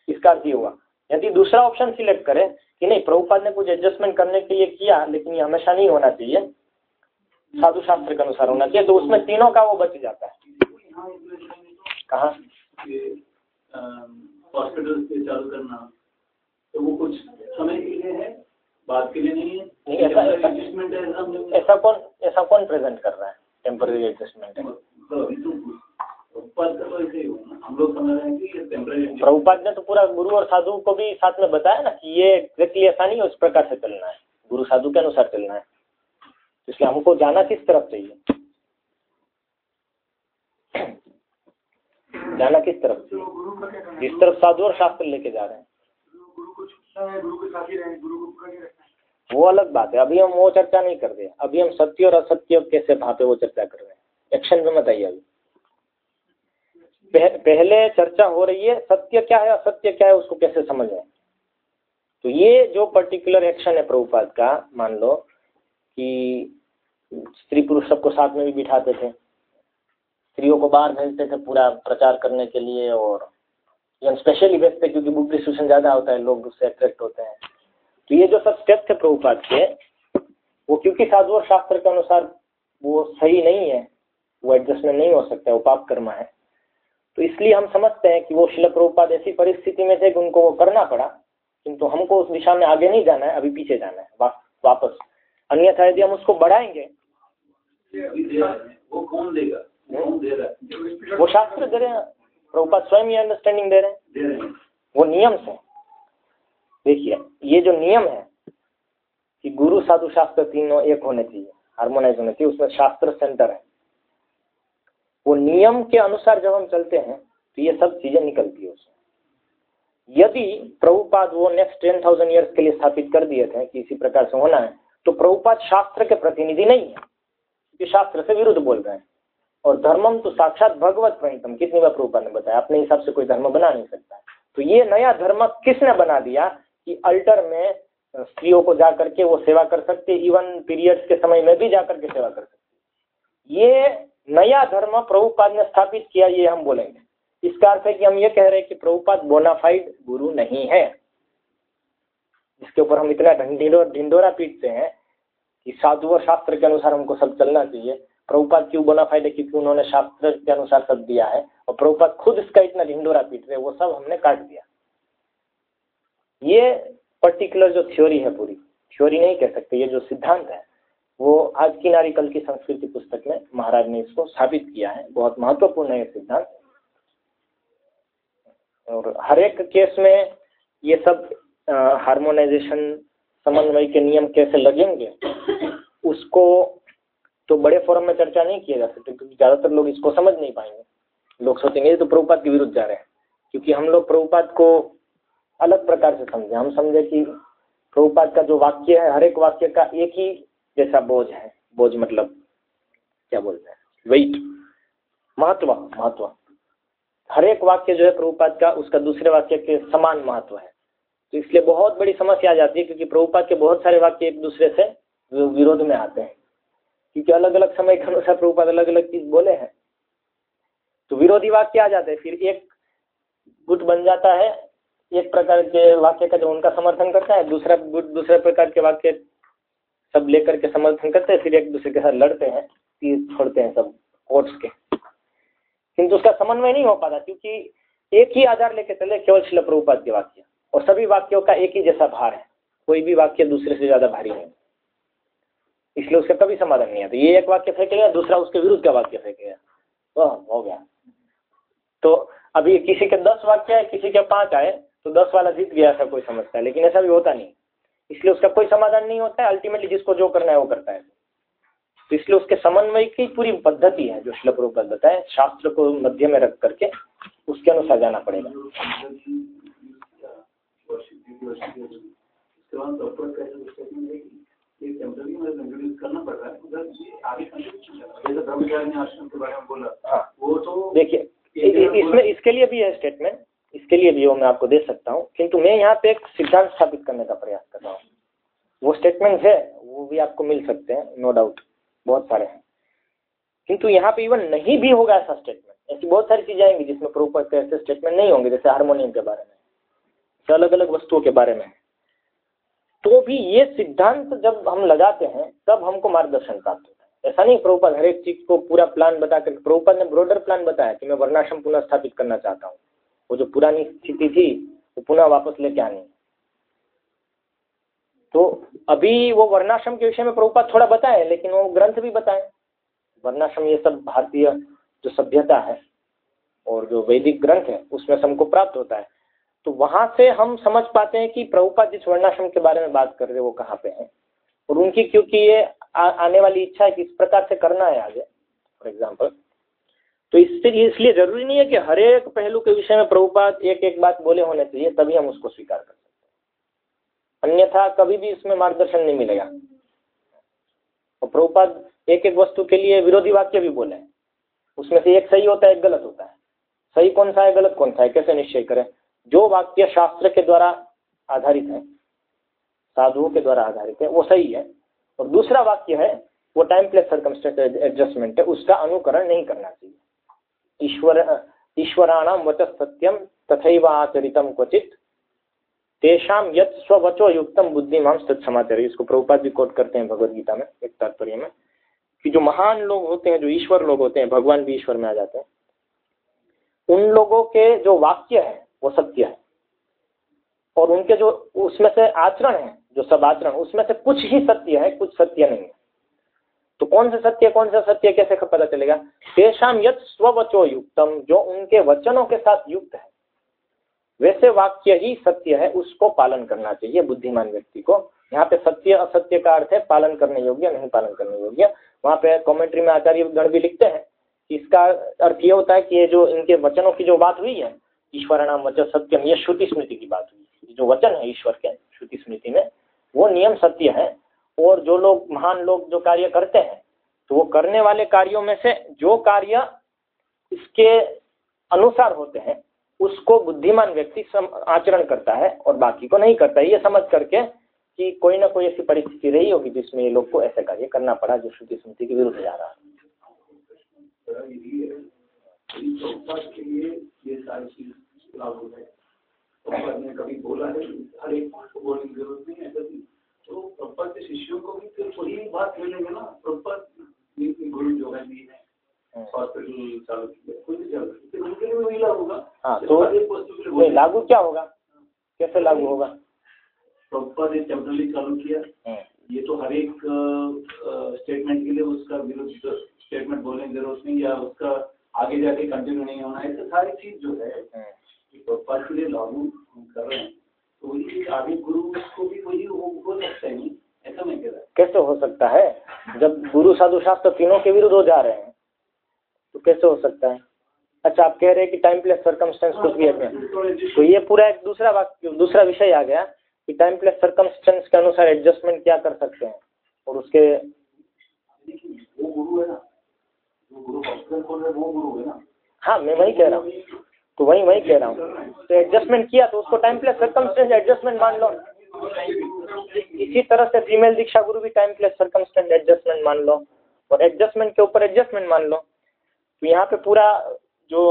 इसका अर्थ ये हुआ। यदि दूसरा ऑप्शन सिलेक्ट करें कि नहीं, प्रभुपाद ने कुछ एडजस्टमेंट करने के लिए किया, लेकिन ये हमेशा नहीं होना चाहिए, साधु शास्त्र के अनुसार होना चाहिए तो उसमें तीनों का वो बच जाता है। कहा? हॉस्पिटल से चालू करना। तो वो कुछ समय के लिए है बात के लिए नहीं है। नहीं ऐसा ऐसा, ऐसा कौन ऐसा कौन प्रेजेंट कर रहा है? टेम्पररी एडजस्टमेंट है। प्रभुपाद ने। तो पूरा गुरु और साधु को भी साथ में बताया ना कि ये एग्जैक्टली ऐसा नहीं है उस प्रकार से चलना है। गुरु साधु के अनुसार चलना है। इसलिए हमको जाना किस तरफ़ चाहिए? जाना किस तरफ़ चाहिए? जिस तरफ़ साधु और शास्त्र लेके जा रहे हैं। वो अलग बात है। अभी हम वो चर्चा नहीं कर रहे। अभी हम सत्य और असत्य कैसे भापे वो चर्चा कर रहे हैं। एक्शन में मत आइए अभी। पहले चर्चा हो रही है, सत्य क्या है, असत्य क्या है, उसको कैसे समझें तो ये जो पर्टिकुलर एक्शन है प्रभुपाद का, मान लो कि स्त्री पुरुष सबको साथ में भी बिठाते थे। स्त्रियों को बाहर भेजते थे पूरा प्रचार करने के लिए और स्पेशली भेजते क्योंकि बुक डिस्ट्रीब्यूशन ज़्यादा होता है लोग उससे अट्रैक्ट होते हैं। तो ये जो सब स्टेप थे प्रभुपाद के वो क्योंकि साधु और शास्त्र के अनुसार वो सही नहीं है वो एडजस्टमेंट नहीं हो सकता वो पाप कर्मा है। तो इसलिए हम समझते हैं कि वो शिल प्रभुपाद ऐसी परिस्थिति में थे कि उनको वो करना पड़ा किंतु हमको उस दिशा में आगे नहीं जाना है अभी पीछे जाना है वा, वापस। अन्यथा यदि हम उसको बढ़ाएँगे कौन देगा? वो शास्त्र दे रहे हैं। प्रभुपाद स्वयं ये अंडरस्टैंडिंग दे रहे हैं। वो नियम से देखिए ये जो नियम है कि गुरु साधु शास्त्र तीनों एक होने चाहिए हारमोनाइज होने चाहिए उसमें शास्त्र सेंटर है। वो नियम के अनुसार जब हम चलते हैं तो ये सब चीज़ें निकलती है उसमें। यदि प्रभुपाद वो नेक्स्ट टेन थाउज़ेंड ईयर्स के लिए स्थापित कर दिए थे कि इसी प्रकार से होना है तो प्रभुपाद शास्त्र के प्रतिनिधि नहीं है क्योंकि शास्त्र से विरुद्ध बोल रहे हैं। और धर्मम तो साक्षात भगवत प्रणितम। कितनी बार प्रभुपाद ने बताया? अपने हिसाब से कोई धर्म बना नहीं सकता। तो ये नया धर्म किसने बना दिया कि अल्टर में स्त्रियों को जा करके वो सेवा कर सकते इवन पीरियड्स के समय में भी जा करके सेवा कर सकते। ये नया धर्म प्रभुपाद ने स्थापित किया, ये हम बोलेंगे। इसका अर्थ है कि हम ये कह रहे हैं कि प्रभुपाद बोनाफाइड गुरु नहीं है। इसके ऊपर हम इतना ढिंडोरा पीटते हैं कि साधु और शास्त्र के अनुसार हमको सब चलना चाहिए। प्रभुपाद क्यों बोनाफाइड फ़ायदा? क्योंकि उन्होंने शास्त्र के अनुसार सब दिया है और प्रभुपाद खुद इसका इतना ढिंडोरा पीट रहे, वो सब हमने काट दिया। ये पर्टिकुलर जो थ्योरी है पूरी थ्योरी नहीं कह सकते, ये जो सिद्धांत है, वो आज की नारी कल की संस्कृति पुस्तक में महाराज ने इसको स्थापित किया है। बहुत महत्वपूर्ण है ये सिद्धांत। और हर एक केस में ये सब हार्मोनाइजेशन समन्वय के नियम कैसे लगेंगे, उसको तो बड़े फोरम में चर्चा नहीं किया जा सकता, क्योंकि ज़्यादातर लोग इसको समझ नहीं पाएँगे। लोग सोचेंगे तो प्रभुपात के विरुद्ध जा रहे हैं। क्योंकि हम लोग प्रभुपात को अलग प्रकार से समझे। हम समझे कि प्रभुपात का जो वाक्य है, हर एक वाक्य का एक ही जैसा बोझ है। बोझ मतलब क्या बोलते हैं? वेट महत्व महत्व। हर एक वाक्य जो है प्रभुपाद का, उसका दूसरे वाक्य के समान महत्व है। तो इसलिए बहुत बड़ी समस्या आ जाती है, क्योंकि प्रभुपाद के बहुत सारे वाक्य एक दूसरे से विरोध में आते हैं। क्योंकि अलग अलग समय के अनुसार प्रभुपाद अलग अलग चीज़ बोले हैं। तो विरोधी वाक्य आ जाते हैं, फिर एक गुट बन जाता है, एक प्रकार के वाक्य का जो उनका समर्थन करता है, दूसरा गुट दूसरे प्रकार के वाक्य सब लेकर के समर्थन करते हैं, फिर एक दूसरे के साथ लड़ते हैं, तीर छोड़ते हैं सब कोर्ट्स के। किंतु उसका समन्वय नहीं हो पाता, क्योंकि एक ही आधार लेके चले केवल शिल प्रभुपाद के वाक्य, और सभी वाक्यों का एक ही जैसा भार है, कोई भी वाक्य दूसरे से ज़्यादा भारी नहीं। इसलिए उसका कभी समाधान नहीं आता ये एक वाक्य फेंकेगा दूसरा उसके विरुद्ध का वाक्य फेंकेगा तो हो गया। तो अभी किसी के दस वाक्य है, किसी के पाँच आए तो दस वाला जीत गया ऐसा कोई समझता है, लेकिन ऐसा भी होता नहीं। इसलिए उसका कोई समाधान नहीं होता है अल्टीमेटली जिसको जो करना है वो करता है। तो इसलिए उसके समन्वय की पूरी पद्धति है, जो श्लोक रूप बताए, शास्त्र को मध्य में रख करके उसके अनुसार जाना पड़ेगा। हाँ। वो तो देखिए इसमें इसके लिए भी है स्टेटमेंट इसके लिए भी वो मैं आपको दे सकता हूँ किंतु मैं यहाँ पे एक सिद्धांत स्थापित करने का प्रयास कर रहा हूँ। वो स्टेटमेंट है वो भी आपको मिल सकते हैं नो डाउट बहुत सारे हैं। किंतु यहाँ पे इवन नहीं भी होगा ऐसा स्टेटमेंट ऐसी बहुत सारी चीज़ें आएँगी जिसमें प्रूफ ऐसे स्टेटमेंट नहीं होंगे जैसे हारमोनियम के बारे में अलग अलग वस्तुओं के बारे में। तो भी ये सिद्धांत जब हम लगाते हैं, तब हमको मार्गदर्शन प्राप्त होता है। ऐसा नहीं प्रभुपद हर एक चीज़ को पूरा प्लान बता कर प्रभुपद ने ब्रॉडर प्लान बताया कि मैं वर्णाश्रम पुनः स्थापित करना चाहता हूँ। वो जो पुरानी स्थिति थी, वो पुनः वापस लेके आनी तो अभी वो वर्णाश्रम के विषय में प्रभुपात थोड़ा बताए, लेकिन वो ग्रंथ भी बताए। वर्णाश्रम ये सब भारतीय जो सभ्यता है और जो वैदिक ग्रंथ है, उसमें सबको प्राप्त होता है। तो वहाँ से हम समझ पाते हैं कि प्रभुपाद जिस वर्णाश्रम के बारे में बात कर रहे वो कहाँ पे हैं। और उनकी क्योंकि ये आ, आने वाली इच्छा है कि इस प्रकार से करना है आगे फॉर एग्ज़ाम्पल तो इससे इसलिए ज़रूरी नहीं है कि हर एक पहलू के विषय में प्रभुपाद एक एक बात बोले होने चाहिए तभी हम उसको स्वीकार कर सकते हैं। अन्यथा कभी भी इसमें मार्गदर्शन नहीं मिलेगा। और प्रभुपाद एक एक वस्तु के लिए विरोधी वाक्य भी बोले उसमें से एक सही होता है एक गलत होता है। सही कौन सा है गलत कौन सा है कैसे निश्चय करें? जो वाक्य शास्त्र के द्वारा आधारित है, साधुओं के द्वारा आधारित है, वो सही है। और दूसरा वाक्य है, वो टाइम प्लेस सर्कमस्टेंस एडजस्टमेंट है, उसका अनुकरण नहीं करना चाहिए। ईश्वर ईश्वराणाम वच सत्यम तथा आचरितम क्वचित तेषाम यत स्वचो युक्तम बुद्धिमान तत्समाचार इसको प्रभुपाद भी कोट करते हैं भगवदगीता में, एक तात्पर्य में, कि जो महान लोग होते हैं, जो ईश्वर लोग होते हैं, भगवान भी ईश्वर में आ जाते हैं। उन लोगों के जो वाक्य है वो सत्य है। और उनके जो, उसमें से आचरण है, जो सब आचरण, उसमें से कुछ ही सत्य है, कुछ सत्य नहीं है। तो कौन सा सत्य, कौन सा सत्य, कैसे पता चलेगा? तेषाम यद स्ववचो युक्तम, जो उनके वचनों के साथ युक्त है। वैसे वाक्य ही सत्य है, उसको पालन करना चाहिए, बुद्धिमान व्यक्ति को। यहाँ पे सत्य, असत्य का अर्थ है, पालन करने योग्य, नहीं पालन करने योग्य। वहाँ पे कमेंट्री में आचार्य गण भी लिखते हैं इसका अर्थ ये होता है कि ये जो इनके वचनों की जो बात हुई है ईश्वर नाम वचन सत्यम, ये श्रुति स्मृति की बात हुई। जो वचन है ईश्वर के श्रुति स्मृति में, वो नियम सत्य है। और जो लोग, महान लोग जो कार्य करते हैं तो वो करने वाले कार्यों में से जो कार्य इसके अनुसार होते हैं, उसको बुद्धिमान व्यक्ति आचरण करता है और बाकी को नहीं करता है। ये समझ करके कि कोई ना कोई ऐसी परिस्थिति रही होगी जिसमें ये लोग को ऐसे कार्य करना पड़ा जो श्रुति स्मृति के विरुद्ध जा रहा है। कभी बोला है हर एक को बोलने की ज़रूरत नहीं है तो प्रभुपाद के शिष्यों को भी फिर वही बात मिलेंगे ना प्रभुपाद गुरु जो है है। हॉस्पिटल चालू किया कोई भी चालू किया उनके लिए वही लागू होगा। हाँ तो नहीं लागू क्या होगा? कैसे लागू होगा? प्रभुपाद ने टेम्परली चालू किया ये तो हर एक स्टेटमेंट के लिए उसका विरोध स्टेटमेंट बोलने की ज़रूरत नहीं या उसका आगे जाके कंटिन्यू नहीं होना है तो सारी चीज़ जो है प्रभुपाद के लिए लागू कर रहे हैं तो आगे गुरु को भी वही हो, हो सकता है ऐसा मैं कह रहा कैसे हो सकता है? जब गुरु साधु शास्त्र तीनों के विरुद्ध हो जा रहे हैं तो कैसे हो सकता है? अच्छा आप कह रहे हैं कि टाइम प्लेस सर्कमस्टेंस कुछ भी है तो ये पूरा एक दूसरा वाक्य दूसरा विषय आ गया कि टाइम प्लेस सर्कमस्टेंस के अनुसार एडजस्टमेंट क्या कर सकते हैं? और उसके वो गुरु है ना। हाँ मैं वही कह रहा हूँ। तो वही वही कह रहा हूँ। तो एडजस्टमेंट किया तो उसको टाइम प्लेस सर्कमस्टेंस एडजस्टमेंट मान लो। इसी तरह से फीमेल दीक्षा गुरु भी टाइम प्लेस सर्कमस्टेंस एडजस्टमेंट मान लो और एडजस्टमेंट के ऊपर एडजस्टमेंट मान लो। तो यहाँ पे पूरा जो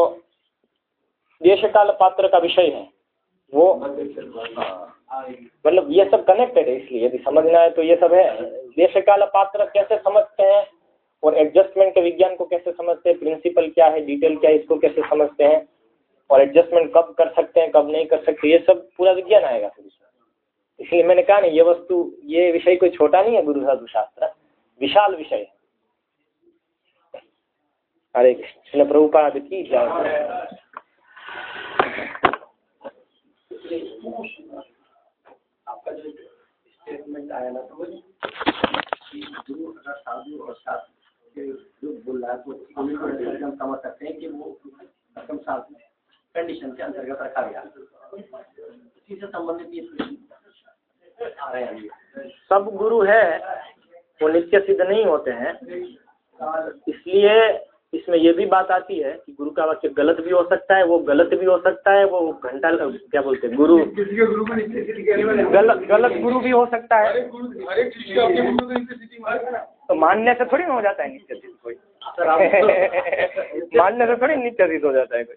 देश काल पात्र का विषय है, वो मतलब ये सब कनेक्टेड है इसलिए, यदि समझना है तो ये सब है। देश काल पात्र कैसे समझते हैं और एडजस्टमेंट के विज्ञान को कैसे समझते हैं प्रिंसिपल क्या है डिटेल क्या है, इसको कैसे समझते हैं और एडजस्टमेंट कब कर सकते हैं, कब नहीं कर सकते, ये सब पूरा विज्ञान आएगा फिर इसमें। इसलिए मैंने कहा ना, ये वस्तु, ये विषय कोई छोटा नहीं है, गुरु साधु शास्त्र विशाल विषय है। हरे कृष्ण प्रभुपाद की आपका जो स्टेटमेंट आया ना तो गुरु अगर साधु और शास्त्र जो बोल रहा है तो समझ सकते हैं कि वो साथ में कंडीशन के अंतर्गत रखा गया। उसी से संबंधित ये प्रश्न आ रहे हैं सब गुरु है वो नित्य सिद्ध नहीं होते हैं। इसलिए इसमें ये भी बात आती है कि गुरु का वाक्य गलत भी हो सकता है वो गलत भी हो सकता है वो घंटा क्या बोलते हैं गुरु। किसी के गुरु को नित्य गलत गलत गुरु भी हो सकता है। तो मानने से थोड़ी ना हो जाता है नित्य सिद्ध कोई। मानने से थोड़ी नित्य सिद्ध हो जाता है कोई।